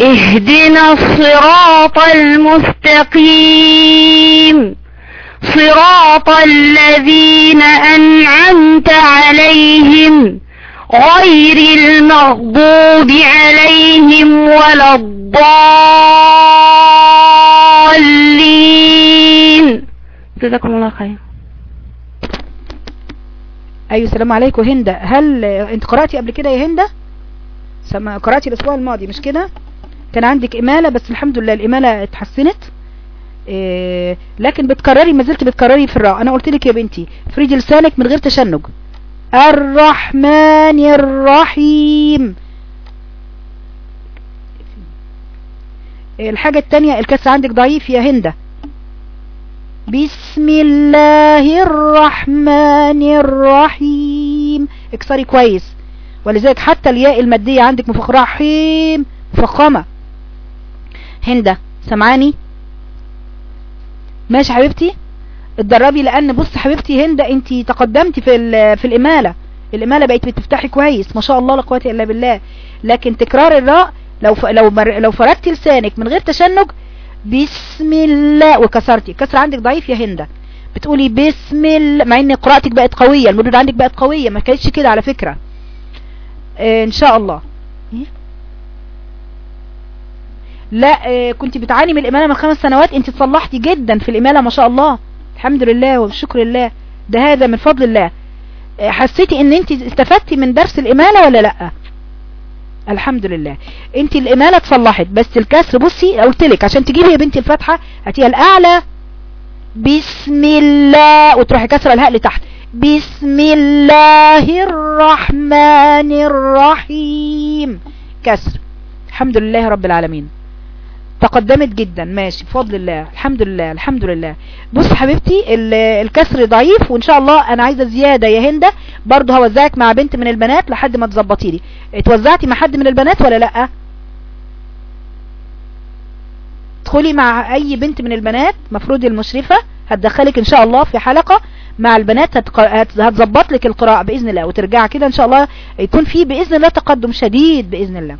اهدنا الصراط المستقيم. صراط الذين أنعمت عليهم غير المغضوب عليهم ولا الضالين. جزاكم الله خير. أيوه السلام عليكم. هند هل انت قرأتي قبل كده يا هند؟ سما قرأتي الأسبوع الماضي مش كده؟ كان عندك إمالة بس الحمد لله الإمالة اتحسنت. إيه لكن بتكرري ما زلت بتكرري في الراء أنا قلت لك يا بنتي فريدي لسانك من غير تشنج. الرحمن الرحيم. الحاجة التانية الكسر عندك ضعيف يا هندة بسم الله الرحمن الرحيم. اكسري كويس. ولذلك حتى الياء المادية عندك مفخرة حيم مفخمة هندة سمعاني؟ ماشي حبيبتي. اتدربي لأن بص حبيبتي هندة انت تقدمتي في في الإمالة. الإمالة بقيت بتفتحي كويس. ما شاء الله لا قوة إلا بالله. لكن تكرار الراء لو ف... لو مر... لو فردتي لسانك من غير تشنج بسم الله وكسرتي. الكسر عندك ضعيف يا هندة بتقولي بسم الله مع إن قراءتك بقت قوية المدود عندك بقت قوية. ما كانتش كده على فكرة. آه إن شاء الله. لا آه كنت بتعاني من الامالة من خمس سنوات. انت تصلحتي جدا في الإمالة ما شاء الله. الحمد لله وبشكر الله. ده هذا من فضل الله. آه حسيتي ان انت استفدتي من درس الإمالة ولا لأ؟ الحمد لله. انت الإمالة اتصلحت بس الكسر بصي قلت لك عشان تجيبي يا بنتي الفتحة هاتيها الأعلى. بسم الله وتروحي كسر الهاء لتحت. بسم الله الرحمن الرحيم. كسر. الحمد لله رب العالمين. تقدمت جدا. ماشي. بفضل الله. الحمد لله. الحمد لله. بص حبيبتي الكسر ضعيف وإن شاء الله أنا عايزة زيادة يا هنده برضه هوزعك مع بنت من البنات لحد ما تظبطي لي. اتوزعتي مع حد من البنات ولا لأ؟ ادخلي مع أي بنت من البنات مفروض المشرفة. هتدخلك إن شاء الله في حلقة مع البنات. هتظبط لك القراءة بإذن الله. وترجع كده إن شاء الله يكون في بإذن الله تقدم شديد بإذن الله.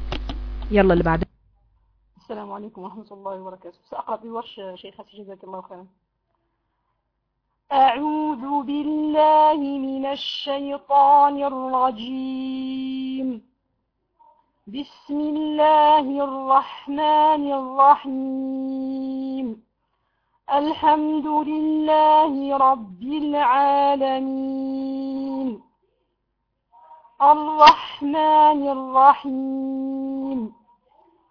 يلا اللي بعد. السلام عليكم ورحمة الله وبركاته. سأقرأ بورش شيختي جزاك الله خيرا. أعوذ بالله من الشيطان الرجيم. بسم الله الرحمن الرحيم. الحمد لله رب العالمين. الرحمن الرحيم.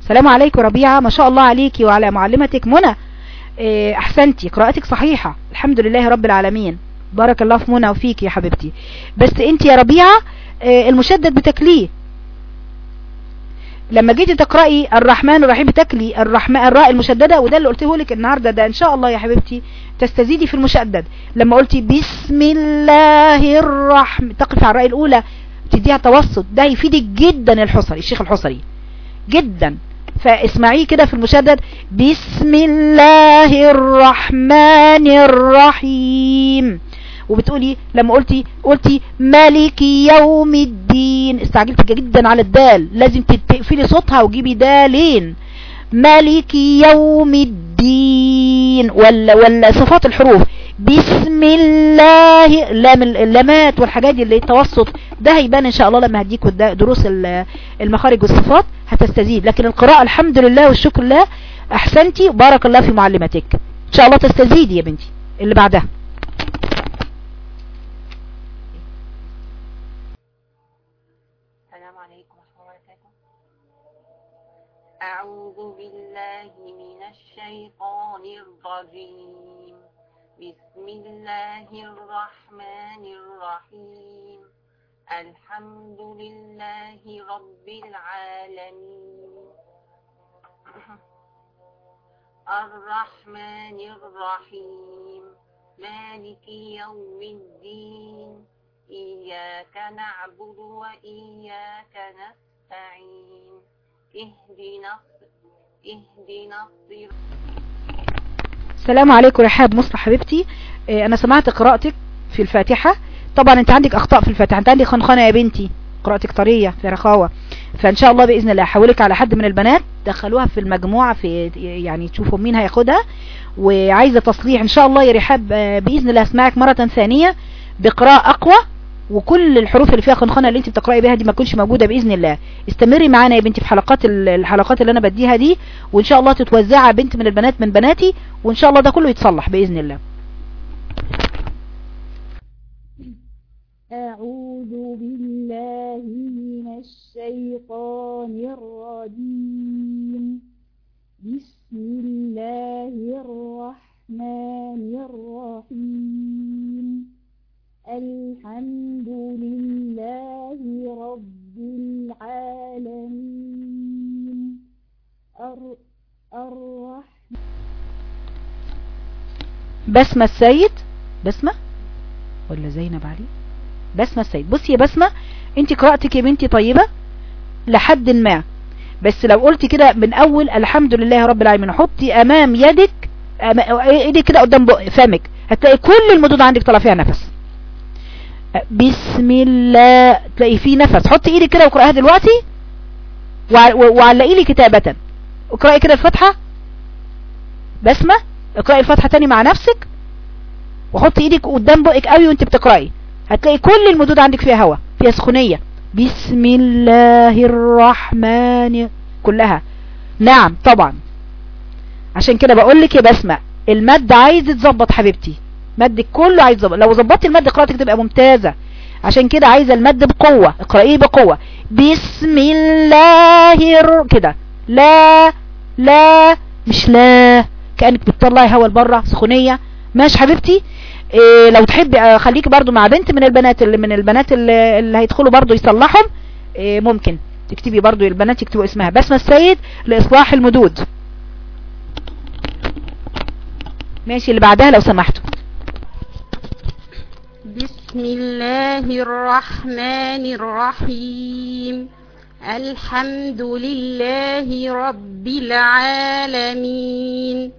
السلام عليكم ربيعة ما شاء الله عليكي وعلى معلمتك منى. إيه، أحسنتي قراءتك صحيحة. الحمد لله رب العالمين. بارك الله في منى وفيك يا حبيبتي. بس انت يا ربيعة إيه، المشدد بتكليه. لما جيتي تقرأي الرحمن الرحيم بتكلي الرحمن الراء المشددة وده اللي قلته لك النهاردة ده إن شاء الله يا حبيبتي تستزيدي في المشدد. لما قلتي بسم الله الرحمن تقف على الراء الأولى تديها توسط ده يفيدك جدا الحصري الشيخ الحصري. جدا. فاسمعيه كده في المشدد. بسم الله الرحمن الرحيم. وبتقولي لما قلتي قلتي مالك يوم الدين. استعجلت جدا على الدال. لازم تقفلي صوتها وجيبي دالين. مالك يوم الدين. ولا ولا صفات الحروف. بسم الله. لام اللامات والحاجات دي اللي التوسط. ده هيبان إن شاء الله لما هديكم الد- دروس ال- المخارج والصفات هتستزيد. لكن القراءة الحمد لله والشكر لله. أحسنتي. بارك الله في معلمتك. إن شاء الله تستزيدي يا بنتي. اللي بعدها. الله الرحمن الرحيم. الحمد لله رب العالمين. الرحمن الرحيم. مالك يوم الدين. إياك نعبد وإياك نستعين. اهدنا اهدنا الصراط. السلام عليكم رحاب مصر حبيبتي أنا سمعت قراءتك في الفاتحة. طبعا أنت عندك أخطاء في الفاتحة. أنت عندك خنخنة يا بنتي. قراءتك طرية في رخاوة. فإن شاء الله بإذن الله أحولك على حد من البنات. دخلوها في المجموعة في يعني تشوفوا مين هياخدها. وعايزة تصليح إن شاء الله يا رحاب آه، بإذن الله أسمعك مرة ثانية بقراءة أقوى. وكل الحروف اللي فيها خنخنة اللي أنت بتقرأي بيها دي ما تكونش موجودة بإذن الله. استمري معانا يا بنتي في حلقات ال- الحلقات اللي أنا بديها دي. وإن شاء الله تتوزع بنت من البنات من بناتي. وإن شاء الله ده كله يتصلح بإذن الله. أعوذ بالله من الشيطان الرجيم. بسم الله الرحمن الرحيم. الحمد لله رب العالمين. الر- الرحمن بسمة السيد؟ بسمة؟ ولا زينب علي؟ بسمة السيد. بصي يا بسمة انت قراءتك يا بنتي طيبة؟ لحد ما. بس لو قلتي كده من أول الحمد لله رب العالمين حطي أمام يدك إيدك كده قدام فمك. هتلاقي كل المدود عندك طلع فيها نفس. بسم الله تلاقي فيه نفس. حطي إيدك كده واقراها دلوقتي وعلقي لي كتابة. اقرأي كده الفتحة بسمة اقرأي الفتحة تاني مع نفسك وحطي إيدك قدام بقك قوي وانت بتقرأي. هتلاقي كل المدود عندك فيها هوا فيها سخونية. بسم الله الرحمن كلها. نعم طبعا. عشان كده بقول لك يا بسمة المد عايز يتظبط حبيبتي. مدك كله عايز يتظبط. لو ظبطتي المد قراءتك تبقى ممتازة. عشان كده عايزة المد بقوة اقرأيه بقوة. بسم الله الر... كده. لا لا مش لا. كأنك بتطلعي هوا لبره سخونية. ماشي حبيبتي؟ إيه لو تحبي آه، خليكي برضو مع بنت من البنات اللي من البنات اللي, اللي هيدخلوا برضو يصلحهم. إيه ممكن تكتبي برضو البنات يكتبوا اسمها. بسمة السيد لإصلاح المدود. ماشي اللي بعدها لو سمحتوا. بسم الله الرحمن الرحيم. الحمد لله رب العالمين.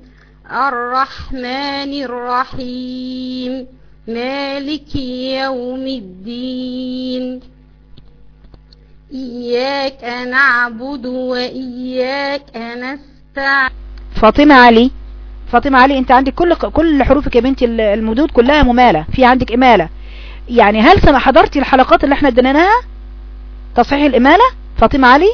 الرحمن الرحيم. مالك يوم الدين. إياك نعبد وإياك نستعين. فاطمة علي فاطمة علي أنت عندك كل كل حروفك يا بنتي ال- المدود كلها ممالة. في عندك إمالة. يعني هل سمع حضرتي الحلقات اللي إحنا اديناها؟ تصحيح الإمالة؟ فاطمة علي؟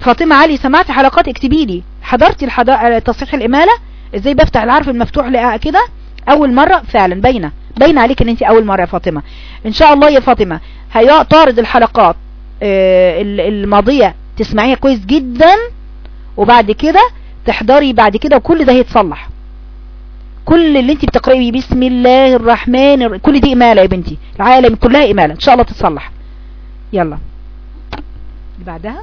فاطمة علي سمعت حلقات؟ اكتبي لي. حضرتي الحضا... تصحيح الإمالة؟ إزاي بفتح الحرف المفتوح لقى كده؟ أول مرة؟ فعلا باينه باينه عليك إن انت أول مرة يا فاطمة. إن شاء الله يا فاطمة هيعترض الحلقات آه، ال- الماضية تسمعيها كويس جدا وبعد كده تحضري بعد كده وكل ده هيتصلح كل اللي انت بتقرأي بسم الله الرحمن الر... كل دي إمالة يا بنتي. العالم كلها إمالة. إن شاء الله تتصلح يلا. اللي بعدها؟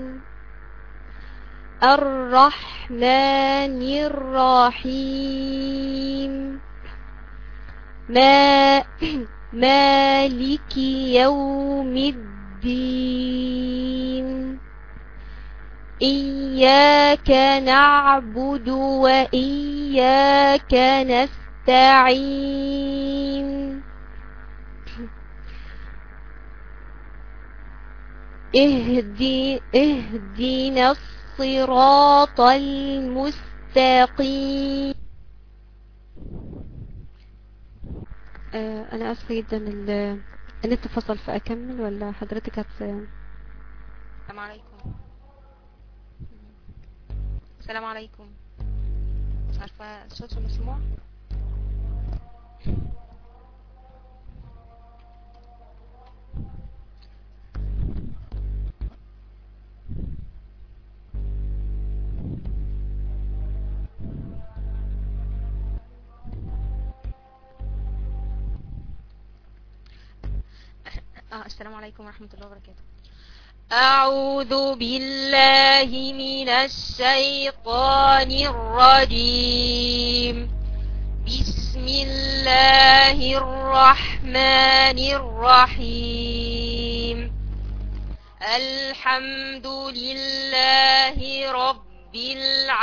الرحمن الرحيم. ما مالك يوم الدين. إياك نعبد وإياك نستعين. اهدي اهدنا الصراط المستقيم. آه أنا آسفة جدا. ال- النت فصل فأكمل ولا حضرتك هت السلام عليكم. السلام عليكم. مش عارفة الصوت مسموع آه السلام عليكم ورحمة الله وبركاته. أعوذ بالله من الشيطان الرجيم. بسم الله الرحمن الرحيم. الحمد لله رب العالمين.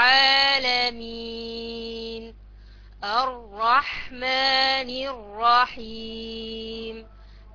الرحمن الرحيم.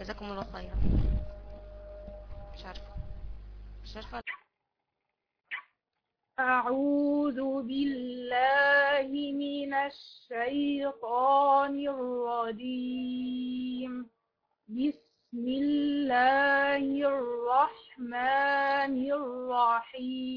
جزاكم الله خيرا. مش عارفة. مش عارفة. أعوذ بالله من الشيطان الرجيم. بسم الله الرحمن الرحيم.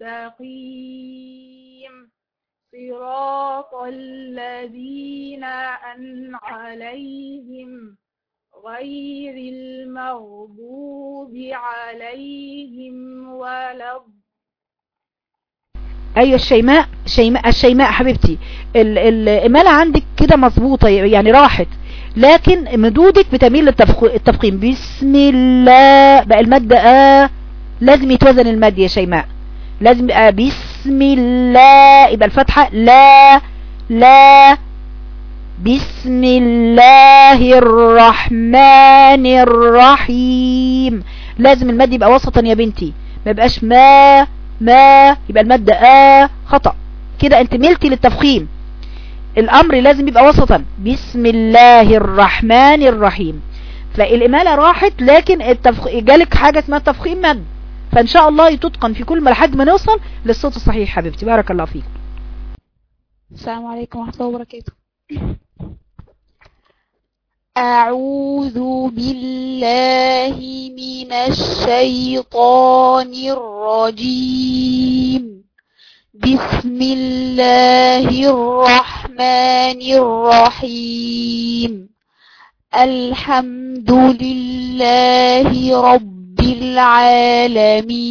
السقيم صراط الذين أنعم عليهم غير المغضوب عليهم ولا أيوه الشيماء شيماء الشيماء حبيبتي. ال- الامالة عندك كده مظبوطة يعني راحت. لكن مدودك بتميل للتفخيم بسم الله. بقى المد آه لازم يتوزن المد يا شيماء. لازم يبقى بسم الله يبقى الفتحة لا لا بسم الله الرحمن الرحيم. لازم المد يبقى وسطا يا بنتي. ما يبقاش ما ما يبقى المد آ خطأ. كده أنت ملتي للتفخيم. الأمر لازم يبقى وسطا. بسم الله الرحمن الرحيم. فالإمالة راحت لكن التفخ... جالك حاجة اسمها تفخيم مد. فإن شاء الله تتقن في كل لحد ما نوصل للصوت الصحيح حبيبتي. بارك الله فيك. السلام عليكم ورحمة الله وبركاته. أعوذ بالله من الشيطان الرجيم. بسم الله الرحمن الرحيم. الحمد لله رب العالمين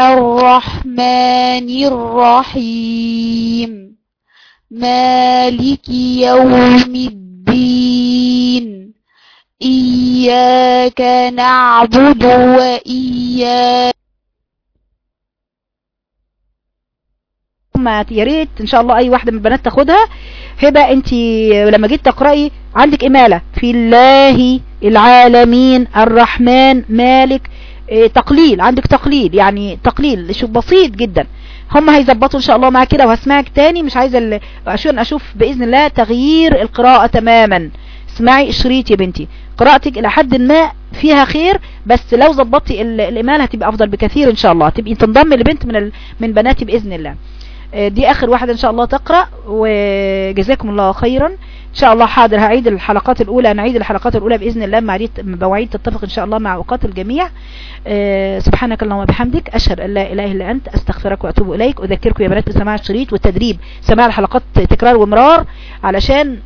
الرحمن الرحيم. مالك يوم الدين. إياك نعبد وإياك ما يا ريت إن شاء الله أي واحدة من البنات تاخدها. هبة انت لما جيت تقرأي عندك اماله في الله العالمين الرحمن مالك إيه، تقليل عندك تقليل يعني تقليل شو بسيط جدا. هم هيظبطوا إن شاء الله معاك كده وهسمعك تاني مش عايزه ال- عشان أشوف بإذن الله تغيير القراءة تماما. اسمعي الشريط يا بنتي. قراءتك إلى حد ما فيها خير بس لو ظبطتي ال- الاماله هتبقى أفضل بكثير إن شاء الله. تبقي تنضم لبنت من ال... من بناتي بإذن الله. آه، دي آخر واحدة إن شاء الله تقرأ وجزاكم الله خيرا. إن شاء الله حاضر. هعيد الحلقات الأولى نعيد الحلقات الأولى بإذن الله مواعيد مواعيد تتفق إن شاء الله مع أوقات الجميع. آه، سبحانك اللهم وبحمدك أشهد أن لا إله إلا أنت أستغفرك وأتوب إليك. اذكركم يا بنات بسماع الشريط والتدريب. سماع الحلقات تكرار ومرار علشان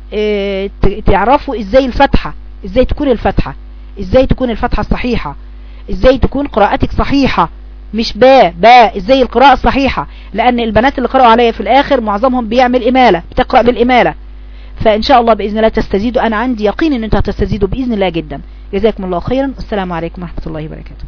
ت- تعرفوا إزاي الفتحة إزاي تكون الفتحة إزاي تكون الفتحة الصحيحة إزاي تكون قراءتك صحيحة. مش با با إزاي القراءة الصحيحة لأن البنات اللي قرأوا عليا في الآخر معظمهم بيعمل إمالة بتقرأ بالإمالة. فإن شاء الله بإذن الله تستزيدوا أنا عندي يقين إن أنتوا هتستزيدوا بإذن الله جدا. جزاكم الله خيرا. السلام عليكم ورحمة الله وبركاته.